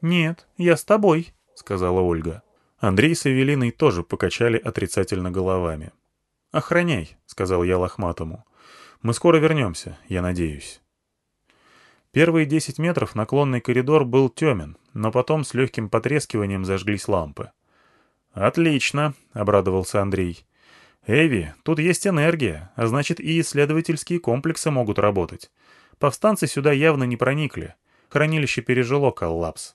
[SPEAKER 2] «Нет, я с тобой», — сказала Ольга.
[SPEAKER 1] Андрей с Эвелиной тоже покачали отрицательно головами. «Охраняй», — сказал я Лохматому. «Мы скоро вернемся, я надеюсь». Первые десять метров наклонный коридор был темен, но потом с легким потрескиванием зажглись лампы. «Отлично», — обрадовался Андрей. «Эви, тут есть энергия, а значит и исследовательские комплексы могут работать. Повстанцы сюда явно не проникли. Хранилище пережило коллапс».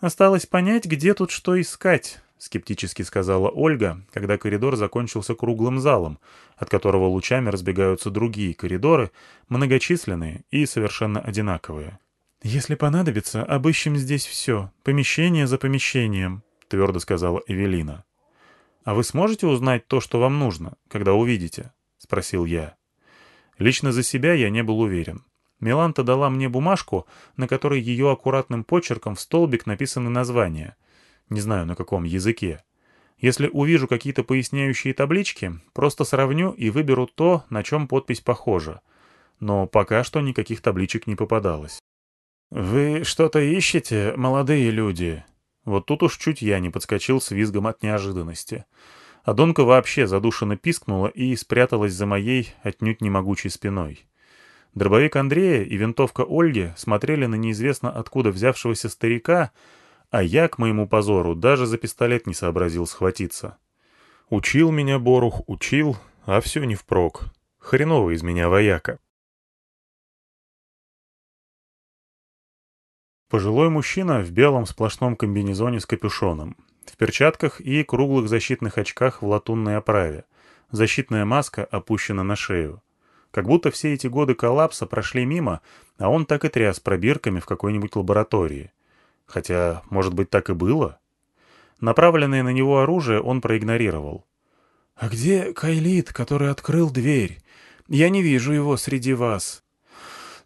[SPEAKER 2] «Осталось понять, где тут что искать», — скептически сказала Ольга, когда коридор закончился круглым залом, от которого лучами разбегаются другие коридоры, многочисленные и совершенно одинаковые. «Если понадобится, обыщем здесь все, помещение за помещением», — твердо сказала Эвелина. «А вы сможете узнать то, что вам нужно, когда увидите?» — спросил я. Лично за себя я не был уверен. Миланта дала мне бумажку, на которой ее аккуратным почерком в столбик написаны названия. Не знаю, на каком языке. Если увижу какие-то поясняющие таблички, просто сравню и выберу то, на чем подпись похожа. Но пока что никаких табличек не попадалось. «Вы что-то ищете, молодые люди?» Вот тут уж чуть я не подскочил с визгом от неожиданности. Адонка вообще задушенно пискнула и спряталась за моей отнюдь не могучей спиной. Дробовик Андрея и винтовка Ольги смотрели на неизвестно откуда взявшегося старика, а я, к моему позору, даже за пистолет не сообразил схватиться. Учил меня Борух, учил, а все не впрок. Хреново из меня вояка. Пожилой мужчина в белом сплошном комбинезоне с капюшоном, в перчатках и круглых защитных очках в латунной оправе. Защитная маска опущена на шею. Как будто все эти годы коллапса прошли мимо, а он так и тряс пробирками в какой-нибудь лаборатории. Хотя, может быть, так и было? Направленное на него оружие он проигнорировал.
[SPEAKER 3] «А где Кайлит, который открыл дверь? Я не вижу его среди вас».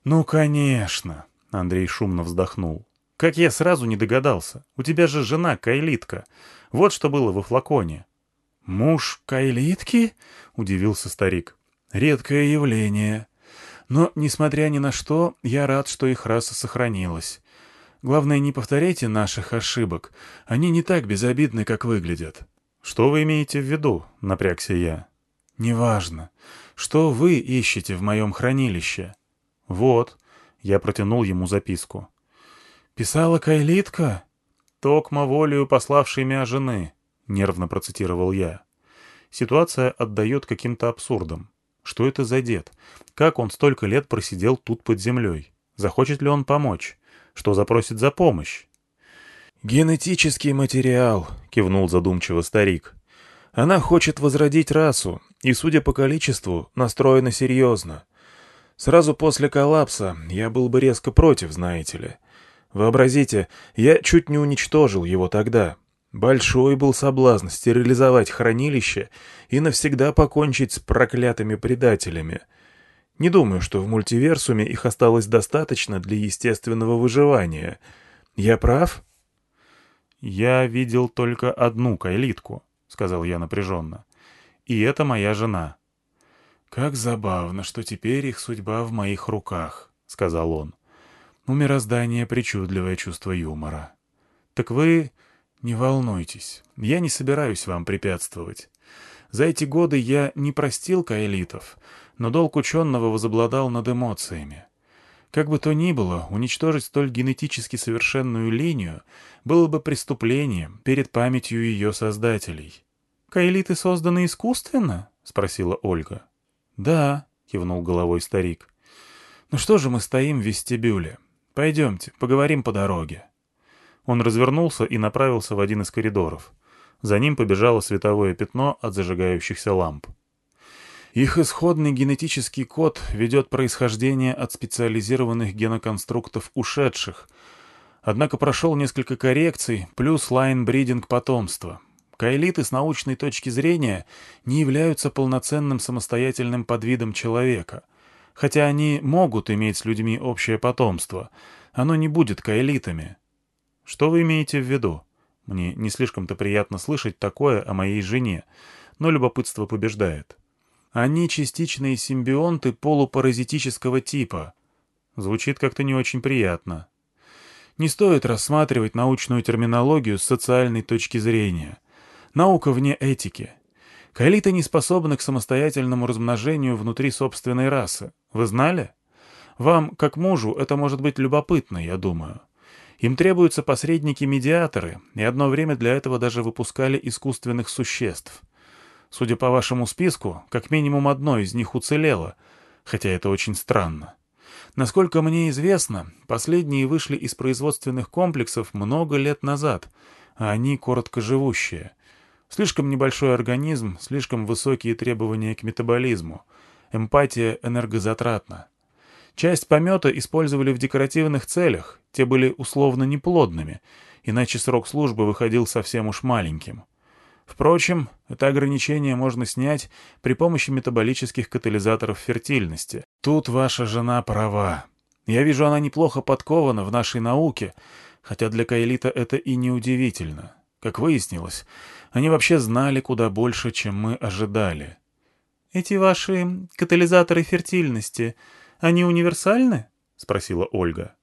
[SPEAKER 2] «Ну, конечно», — Андрей шумно вздохнул. «Как я сразу не догадался. У тебя же жена Кайлитка. Вот что было во флаконе».
[SPEAKER 3] «Муж Кайлитки?» — удивился старик. Редкое явление. Но, несмотря ни на что, я рад, что их раса сохранилась. Главное, не повторяйте наших ошибок. Они не так безобидны, как выглядят.
[SPEAKER 2] Что вы имеете в виду? Напрягся я.
[SPEAKER 3] Неважно. Что вы ищете в моем хранилище?
[SPEAKER 2] Вот. Я протянул ему записку.
[SPEAKER 3] Писала Кайлитка?
[SPEAKER 2] Токма волею пославшей меня жены, нервно процитировал я. Ситуация отдает каким-то абсурдом. Что это за дед? Как он столько лет просидел тут под землей? Захочет ли он помочь? Что запросит за помощь?
[SPEAKER 3] «Генетический материал», — кивнул задумчиво старик. «Она хочет возродить расу, и, судя по количеству, настроена серьезно. Сразу после коллапса я был бы резко против, знаете ли. Вообразите, я чуть не уничтожил его тогда, Большой был соблазн стерилизовать хранилище и навсегда покончить с проклятыми предателями. Не думаю, что в мультиверсуме их осталось достаточно для естественного выживания. Я прав?
[SPEAKER 2] «Я видел только одну кайлитку», — сказал я напряженно. «И это моя жена».
[SPEAKER 3] «Как забавно, что теперь их судьба в моих руках», — сказал он. «У мироздания причудливое чувство юмора». «Так вы «Не волнуйтесь, я не собираюсь вам препятствовать. За эти годы я не простил каэлитов, но долг ученого возобладал над эмоциями. Как бы то ни было, уничтожить столь генетически совершенную линию было бы преступлением перед памятью ее создателей».
[SPEAKER 2] «Каэлиты созданы искусственно?» — спросила Ольга.
[SPEAKER 3] «Да», — кивнул головой старик. «Ну что же мы стоим в вестибюле? Пойдемте, поговорим по дороге».
[SPEAKER 2] Он развернулся и направился в один из коридоров. За ним побежало световое пятно от зажигающихся ламп.
[SPEAKER 3] Их исходный генетический код ведет происхождение от специализированных геноконструктов ушедших. Однако прошел несколько коррекций, плюс лайнбридинг потомства. Кайлиты с научной точки зрения не являются полноценным самостоятельным подвидом человека. Хотя они могут иметь с людьми общее потомство, оно не будет кайлитами.
[SPEAKER 2] Что вы имеете в виду? Мне не слишком-то приятно слышать такое о моей жене, но любопытство побеждает.
[SPEAKER 3] Они частичные симбионты полупаразитического типа.
[SPEAKER 2] Звучит как-то не очень приятно. Не стоит рассматривать научную терминологию с социальной точки зрения. Наука вне этики. Каэлиты не способны к самостоятельному размножению внутри собственной расы. Вы знали? Вам, как мужу, это может быть любопытно, я думаю. Им требуются посредники-медиаторы, и одно время для этого даже выпускали искусственных существ. Судя по вашему списку, как минимум одно из них уцелело, хотя это очень странно. Насколько мне известно, последние вышли из производственных комплексов много лет назад, а они короткоживущие. Слишком небольшой организм, слишком высокие требования к метаболизму. Эмпатия энергозатратна. Часть помета использовали в декоративных целях, те были условно неплодными, иначе срок службы выходил совсем уж маленьким. Впрочем, это ограничение можно снять при помощи метаболических катализаторов фертильности. Тут ваша жена права. Я вижу, она неплохо подкована в нашей науке, хотя для Каэлита это и не удивительно. Как выяснилось, они вообще знали куда больше, чем мы ожидали.
[SPEAKER 3] «Эти ваши катализаторы фертильности, они универсальны?» — спросила Ольга.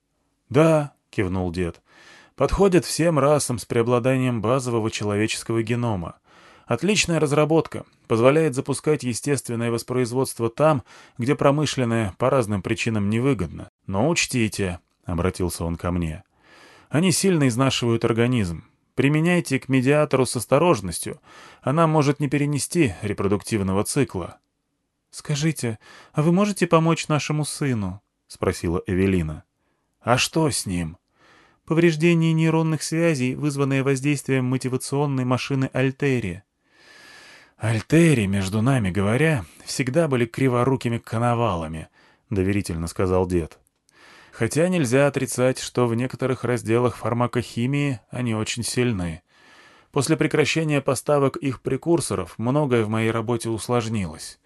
[SPEAKER 2] «Да», — кивнул дед, — «подходят всем расам с преобладанием базового человеческого генома. Отличная разработка, позволяет запускать естественное воспроизводство там, где промышленное по разным причинам невыгодно. Но учтите», — обратился он ко мне, — «они сильно изнашивают организм. Применяйте к медиатору с осторожностью, она может не перенести репродуктивного цикла».
[SPEAKER 3] «Скажите, а вы можете помочь нашему сыну?» — спросила Эвелина.
[SPEAKER 2] А что с ним?
[SPEAKER 3] Повреждение нейронных связей, вызванное воздействием мотивационной машины Альтери.
[SPEAKER 2] «Альтери, между нами говоря, всегда были криворукими коновалами», — доверительно сказал дед. «Хотя нельзя отрицать, что в некоторых разделах фармакохимии они очень сильны. После прекращения поставок их прекурсоров многое в моей работе усложнилось.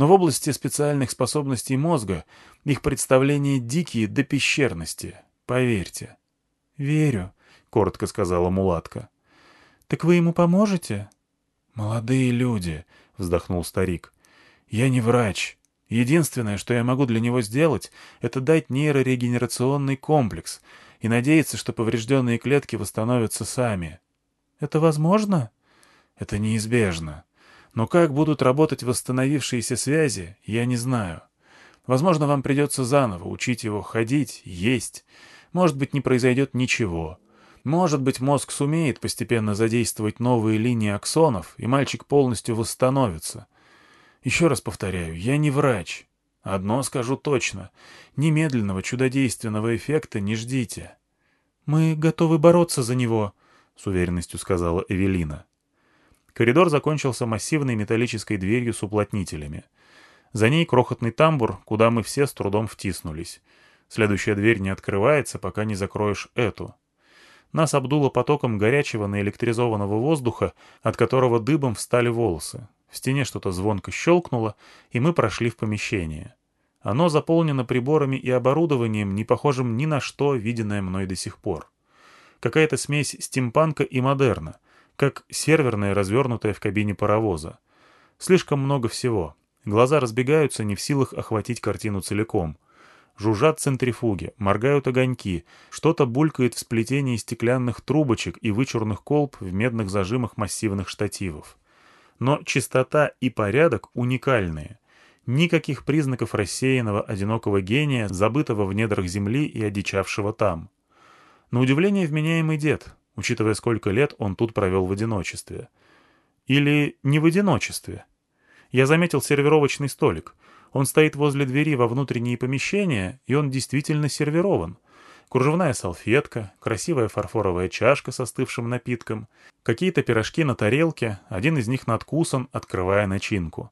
[SPEAKER 2] Но в области специальных способностей мозга их представления дикие до пещерности, поверьте.
[SPEAKER 3] — Верю, — коротко сказала мулатка. — Так вы ему поможете?
[SPEAKER 2] — Молодые люди, — вздохнул старик. — Я не врач. Единственное, что я могу для него сделать, это дать нейрорегенерационный комплекс и надеяться, что поврежденные клетки восстановятся сами.
[SPEAKER 3] — Это возможно?
[SPEAKER 2] — Это неизбежно. Но как будут работать восстановившиеся связи, я не знаю. Возможно, вам придется заново учить его ходить, есть. Может быть, не произойдет ничего. Может быть, мозг сумеет постепенно задействовать новые линии аксонов, и мальчик полностью восстановится. Еще раз повторяю, я не врач. Одно скажу точно. Немедленного чудодейственного эффекта не ждите.
[SPEAKER 3] — Мы готовы бороться за него, — с уверенностью сказала Эвелина.
[SPEAKER 1] Коридор закончился массивной металлической дверью с уплотнителями. За ней крохотный тамбур, куда мы все с трудом втиснулись. Следующая дверь не открывается, пока не закроешь эту. Нас обдуло потоком горячего наэлектризованного воздуха, от которого дыбом встали волосы. В стене что-то звонко щелкнуло, и мы прошли в помещение. Оно заполнено приборами и оборудованием, не похожим ни на что, виденное мной до сих пор. Какая-то смесь стимпанка и модерна — как серверная, развернутая в кабине паровоза. Слишком много всего. Глаза разбегаются, не в силах охватить картину целиком. Жужжат центрифуги, моргают огоньки, что-то булькает в сплетении стеклянных трубочек и вычурных колб в медных зажимах массивных штативов. Но чистота и порядок уникальные. Никаких признаков рассеянного одинокого гения, забытого в недрах земли и одичавшего там. На удивление вменяемый дед, учитывая, сколько лет он тут провел в одиночестве. Или не в одиночестве. Я заметил сервировочный столик. Он стоит возле двери во внутренние помещения, и он действительно сервирован. Кружевная салфетка, красивая фарфоровая чашка со остывшим напитком, какие-то пирожки на тарелке, один из них надкусан, открывая начинку.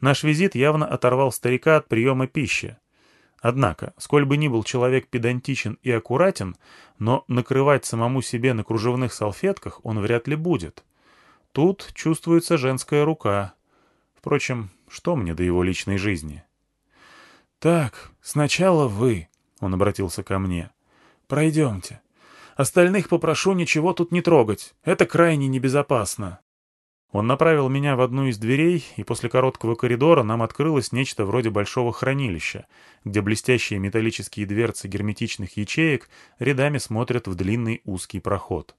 [SPEAKER 1] Наш визит явно оторвал старика от приема пищи. Однако, сколь бы ни был человек педантичен и аккуратен, но накрывать самому себе на кружевных салфетках он вряд ли будет. Тут чувствуется женская рука. Впрочем, что мне до его личной жизни?
[SPEAKER 2] «Так, сначала вы», — он обратился ко мне. «Пройдемте. Остальных попрошу ничего тут не трогать. Это крайне небезопасно». Он направил меня в одну из дверей, и после короткого коридора нам открылось нечто вроде большого хранилища, где блестящие металлические дверцы герметичных ячеек рядами смотрят в длинный узкий проход.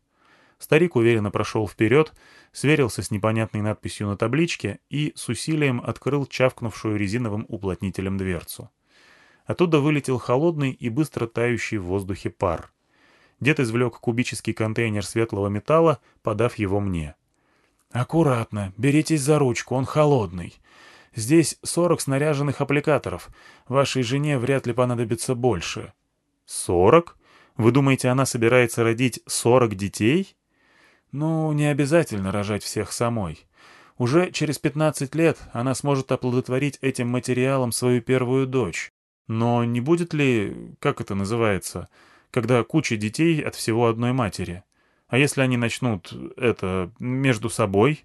[SPEAKER 2] Старик уверенно прошел вперед, сверился с непонятной надписью на табличке и с усилием открыл чавкнувшую резиновым уплотнителем дверцу. Оттуда вылетел холодный и быстро тающий в воздухе пар. Дед извлек кубический контейнер светлого металла, подав его мне. «Аккуратно, беритесь за ручку, он холодный. Здесь сорок снаряженных аппликаторов. Вашей жене вряд ли понадобится больше».
[SPEAKER 1] «Сорок? Вы думаете, она собирается родить сорок детей?»
[SPEAKER 2] «Ну, не обязательно рожать всех самой. Уже через пятнадцать лет она сможет оплодотворить этим материалом свою первую дочь. Но не будет ли, как это называется, когда куча детей от всего одной матери?» А если они начнут это между собой?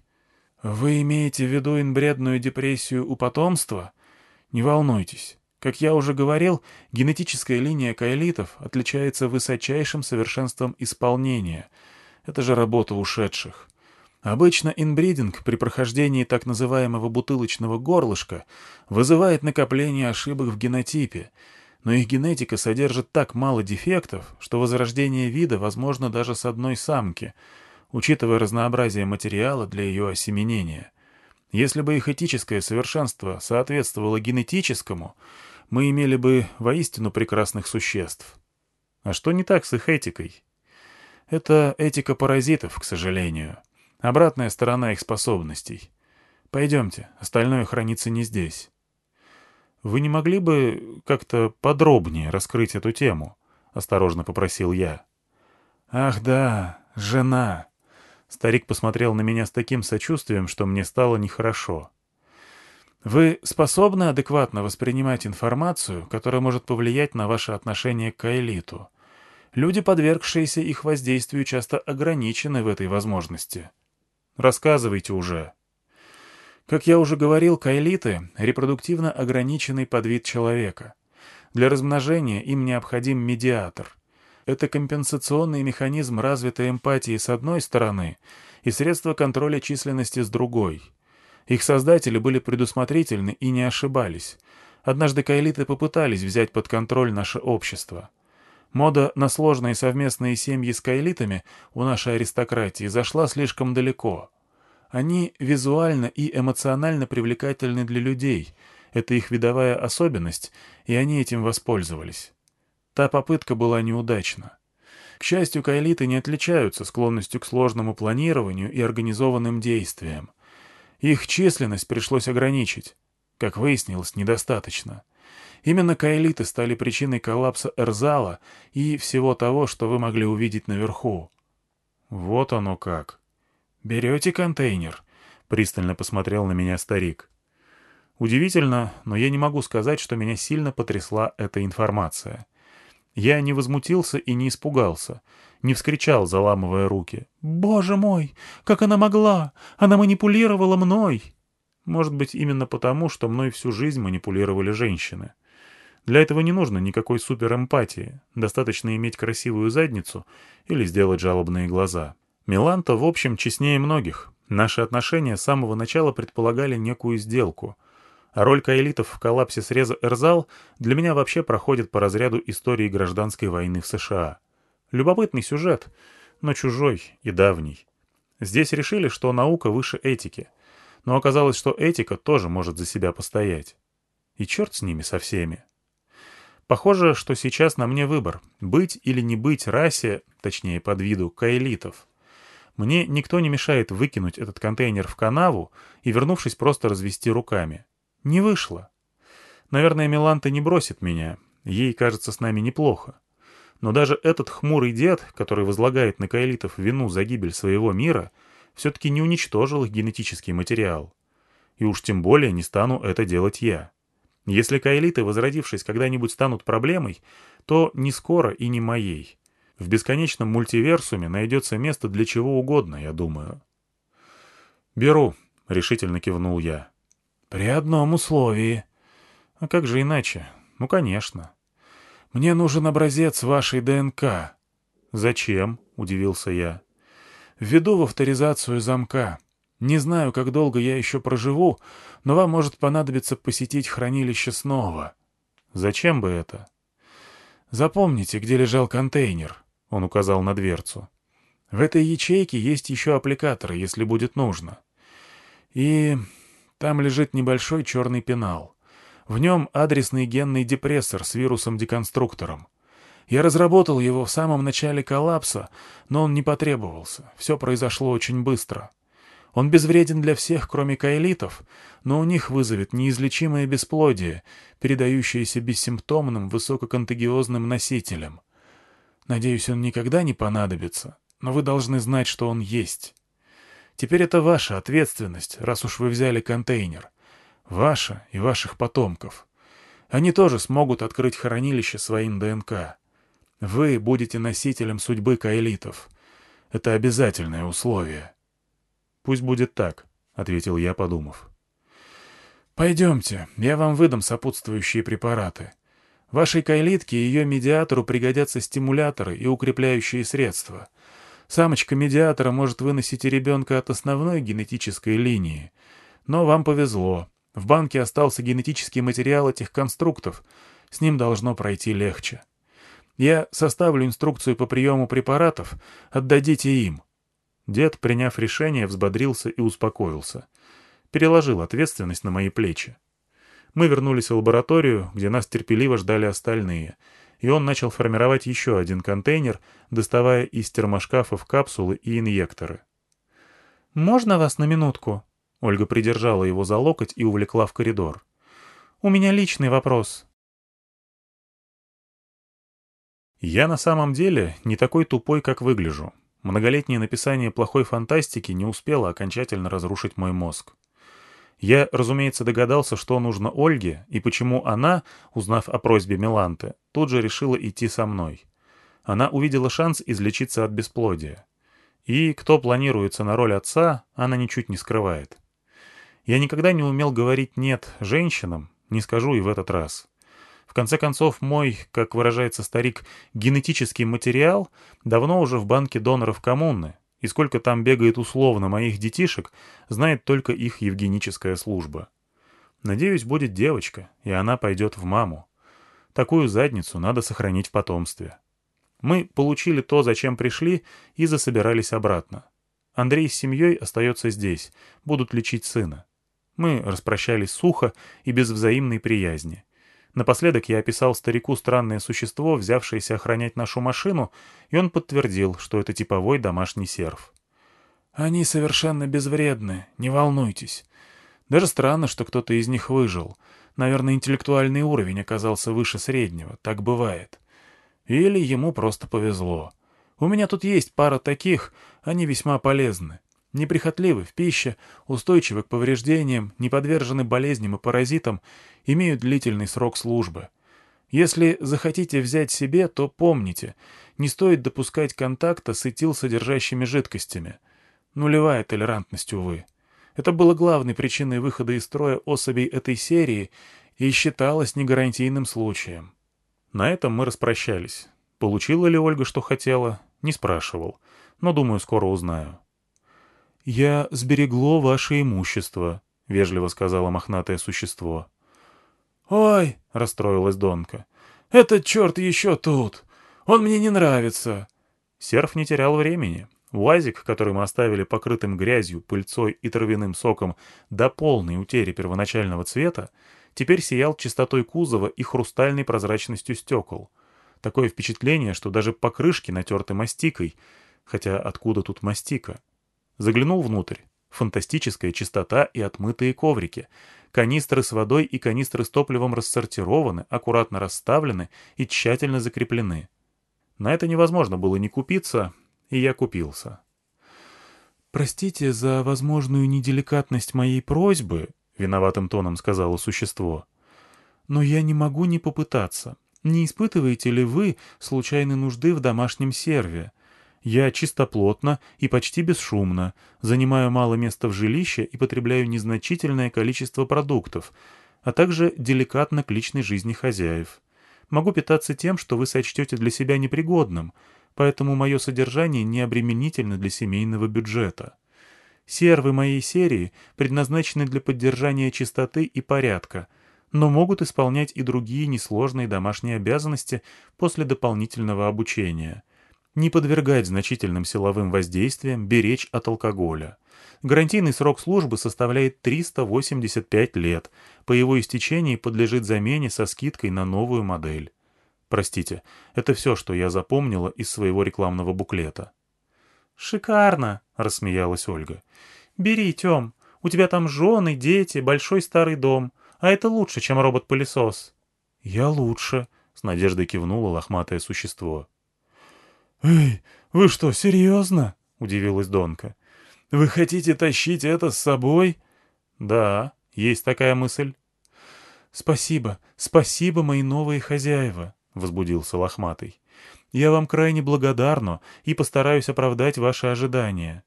[SPEAKER 2] Вы имеете в виду инбредную депрессию у потомства? Не волнуйтесь. Как я уже говорил, генетическая линия каэлитов отличается высочайшим совершенством исполнения. Это же работа ушедших. Обычно инбридинг при прохождении так называемого бутылочного горлышка вызывает накопление ошибок в генотипе — но их генетика содержит так мало дефектов, что возрождение вида возможно даже с одной самки, учитывая разнообразие материала для ее осеменения. Если бы их этическое совершенство соответствовало генетическому, мы имели бы воистину прекрасных существ. А что не так с их этикой? Это этика паразитов, к сожалению. Обратная сторона их способностей. Пойдемте, остальное хранится не здесь. «Вы не могли бы как-то подробнее раскрыть эту тему?» — осторожно попросил я. «Ах да, жена!» Старик посмотрел на меня с таким сочувствием, что мне стало нехорошо. «Вы способны адекватно воспринимать информацию, которая может повлиять на ваше отношение к элиту? Люди, подвергшиеся их воздействию, часто ограничены в этой возможности. Рассказывайте уже», как я уже говорил, кайлиты — репродуктивно ограниченный подвид человека. Для размножения им необходим медиатор. Это компенсационный механизм развитой эмпатии с одной стороны и средство контроля численности с другой. Их создатели были предусмотрительны и не ошибались. Однажды кайлиты попытались взять под контроль наше общество. Мода на сложные совместные семьи с кайлитами у нашей аристократии зашла слишком далеко — они визуально и эмоционально привлекательны для людей. Это их видовая особенность, и они этим воспользовались. Та попытка была неудачна. К счастью, кайлиты не отличаются склонностью к сложному планированию и организованным действиям. Их численность пришлось ограничить. Как выяснилось, недостаточно. Именно кайлиты стали причиной коллапса Эрзала и всего того, что вы могли увидеть наверху.
[SPEAKER 1] Вот оно как.
[SPEAKER 2] «Берете контейнер?» — пристально посмотрел на меня старик.
[SPEAKER 1] Удивительно, но я не могу сказать, что меня сильно потрясла эта информация. Я не возмутился и не испугался, не вскричал, заламывая руки. «Боже мой! Как она могла! Она манипулировала мной!» Может быть, именно потому, что мной всю жизнь манипулировали женщины. Для этого не нужно никакой суперэмпатии, достаточно иметь красивую задницу или сделать жалобные глаза. Миланта, в общем, честнее многих. Наши отношения с самого начала предполагали некую сделку. А роль каэлитов в коллапсе среза Эрзал для меня вообще проходит по разряду истории гражданской войны в США. Любопытный сюжет, но чужой и давний. Здесь решили, что наука выше этики. Но оказалось, что этика тоже может за себя постоять. И черт с ними со всеми. Похоже, что сейчас на мне выбор — быть или не быть расе, точнее под виду, каэлитов. Мне никто не мешает выкинуть этот контейнер в канаву и, вернувшись, просто развести руками. Не вышло. Наверное, Миланта не бросит меня. Ей кажется с нами неплохо. Но даже этот хмурый дед, который возлагает на каэлитов вину за гибель своего мира, все-таки не уничтожил их генетический материал. И уж тем более не стану это делать я. Если каэлиты, возродившись, когда-нибудь станут проблемой, то не скоро и не моей. В бесконечном мультиверсуме найдется место для чего угодно, я думаю. «Беру», — решительно кивнул я.
[SPEAKER 2] «При одном условии».
[SPEAKER 1] «А как же иначе? Ну, конечно».
[SPEAKER 2] «Мне нужен образец вашей ДНК».
[SPEAKER 1] «Зачем?» — удивился я.
[SPEAKER 2] «Введу в авторизацию замка.
[SPEAKER 3] Не знаю, как долго я еще проживу, но вам может понадобиться посетить хранилище снова.
[SPEAKER 2] Зачем бы это?
[SPEAKER 3] Запомните, где лежал контейнер, — он указал на дверцу. В этой ячейке есть еще аппликаторы, если будет нужно. И там лежит небольшой черный пенал. В нем адресный генный депрессор с вирусом-деконструктором. Я разработал его в самом начале коллапса, но он не потребовался. Все произошло очень быстро. Он безвреден для всех, кроме каэлитов, но у них вызовет неизлечимое бесплодие, передающееся бессимптомным высококонтагиозным носителям. Надеюсь, он никогда не понадобится, но вы должны знать, что он есть. Теперь это ваша ответственность, раз уж вы взяли контейнер. Ваша и ваших потомков. Они тоже смогут открыть хранилище своим ДНК. Вы будете носителем судьбы каэлитов. Это обязательное условие.
[SPEAKER 2] «Пусть будет так», — ответил я, подумав.
[SPEAKER 3] «Пойдемте, я вам выдам сопутствующие препараты. Вашей кайлитке и ее медиатору пригодятся стимуляторы и укрепляющие средства. Самочка медиатора может выносить ребенка от основной генетической линии. Но вам повезло. В банке остался генетический материал этих конструктов. С ним должно пройти легче. Я составлю инструкцию по приему препаратов, отдадите им.
[SPEAKER 2] Дед, приняв решение, взбодрился и успокоился. Переложил ответственность на мои плечи. Мы вернулись в лабораторию, где нас терпеливо ждали остальные, и он начал формировать еще один контейнер, доставая из термошкафов капсулы и инъекторы.
[SPEAKER 1] «Можно вас на минутку?» Ольга придержала его за локоть и увлекла в коридор. «У меня личный вопрос».
[SPEAKER 2] Я на самом деле не такой тупой, как выгляжу. Многолетнее написание плохой фантастики не успело окончательно разрушить мой мозг. Я, разумеется, догадался, что нужно Ольге, и почему она, узнав о просьбе Миланты, тут же решила идти со мной. Она увидела шанс излечиться от бесплодия. И кто планируется на роль отца, она ничуть не скрывает. Я никогда не умел говорить «нет» женщинам, не скажу и в этот раз. В конце концов, мой, как выражается старик, генетический материал давно уже в банке доноров коммуны, и сколько там бегает условно моих детишек, знает только их евгеническая служба. Надеюсь, будет девочка, и она пойдет в маму. Такую задницу надо сохранить в потомстве. Мы получили то, зачем пришли, и засобирались обратно. Андрей с семьей остается здесь, будут лечить сына. Мы распрощались сухо и без взаимной приязни. Напоследок я описал старику странное существо, взявшееся охранять нашу машину, и он подтвердил, что это типовой домашний серф.
[SPEAKER 3] «Они совершенно безвредны, не волнуйтесь. Даже странно, что кто-то из них выжил. Наверное, интеллектуальный уровень оказался выше среднего, так бывает. Или ему просто повезло. У меня тут есть пара таких, они весьма полезны. Неприхотливы в пище, устойчивы к повреждениям, не подвержены болезням и паразитам, имеют длительный срок службы. Если захотите взять себе, то помните, не стоит допускать контакта с этилсодержащими жидкостями. Нулевая толерантность, увы. Это было главной причиной выхода из строя особей этой серии и считалось негарантийным случаем.
[SPEAKER 2] На этом мы распрощались. Получила ли Ольга, что хотела, не спрашивал, но, думаю, скоро узнаю.
[SPEAKER 1] «Я сберегло ваше имущество», — вежливо сказала мохнатое существо.
[SPEAKER 3] «Ой!» — расстроилась Донка. «Этот черт еще тут! Он мне не нравится!»
[SPEAKER 2] Серф не терял времени. Уазик, который мы оставили покрытым грязью, пыльцой и травяным соком до полной утери первоначального цвета, теперь сиял чистотой кузова и хрустальной прозрачностью стекол. Такое впечатление, что даже покрышки натерты мастикой, хотя откуда тут мастика? Заглянул внутрь. Фантастическая чистота и отмытые коврики. Канистры с водой и канистры с топливом рассортированы, аккуратно расставлены и тщательно закреплены. На это невозможно было не купиться, и я купился.
[SPEAKER 1] «Простите за возможную неделикатность моей просьбы», — виноватым тоном сказала существо. «Но я не могу не попытаться. Не испытываете ли вы случайной нужды в домашнем серве? Я чистоплотно и почти бесшумно, занимаю мало места в жилище и потребляю незначительное количество продуктов, а также деликатно к личной жизни хозяев. Могу питаться тем, что вы сочтете для себя непригодным, поэтому мое содержание не обременительно для семейного бюджета.
[SPEAKER 2] Сервы моей серии предназначены для поддержания чистоты и порядка, но могут исполнять и другие несложные домашние обязанности после дополнительного обучения. Не подвергать значительным силовым воздействиям, беречь от алкоголя. Гарантийный срок службы составляет 385 лет. По его истечении подлежит замене со скидкой на новую модель. Простите, это все, что я запомнила из своего рекламного буклета.
[SPEAKER 3] «Шикарно!» — рассмеялась Ольга. «Бери, Тем. У тебя там жены, дети, большой старый дом. А это лучше, чем робот-пылесос».
[SPEAKER 2] «Я лучше», — с надеждой кивнуло лохматое существо.
[SPEAKER 1] «Эй, вы что, серьезно?» — удивилась Донка. «Вы хотите тащить это с собой?»
[SPEAKER 2] «Да, есть такая мысль».
[SPEAKER 3] «Спасибо, спасибо, мои новые хозяева», — возбудился лохматый. «Я вам крайне благодарна и постараюсь оправдать ваши ожидания».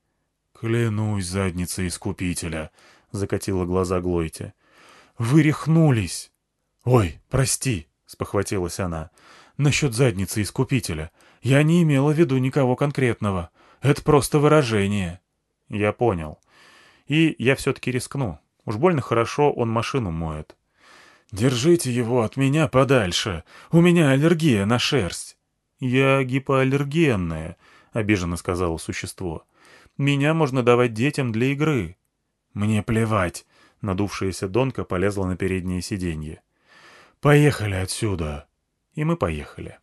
[SPEAKER 1] «Клянусь задницей Искупителя», — закатила глаза Глойте.
[SPEAKER 3] «Вы рехнулись!»
[SPEAKER 1] «Ой, прости», — спохватилась она. «Насчет задницы Искупителя. Я не имела в виду никого конкретного. Это просто выражение».
[SPEAKER 2] «Я понял. И я все-таки рискну. Уж больно хорошо он машину моет».
[SPEAKER 1] «Держите его от меня подальше. У меня аллергия на шерсть».
[SPEAKER 2] «Я гипоаллергенная», — обиженно сказала существо. «Меня можно давать детям для игры».
[SPEAKER 1] «Мне плевать», — надувшаяся Донка полезла на переднее сиденье. «Поехали отсюда».
[SPEAKER 2] И мы поехали.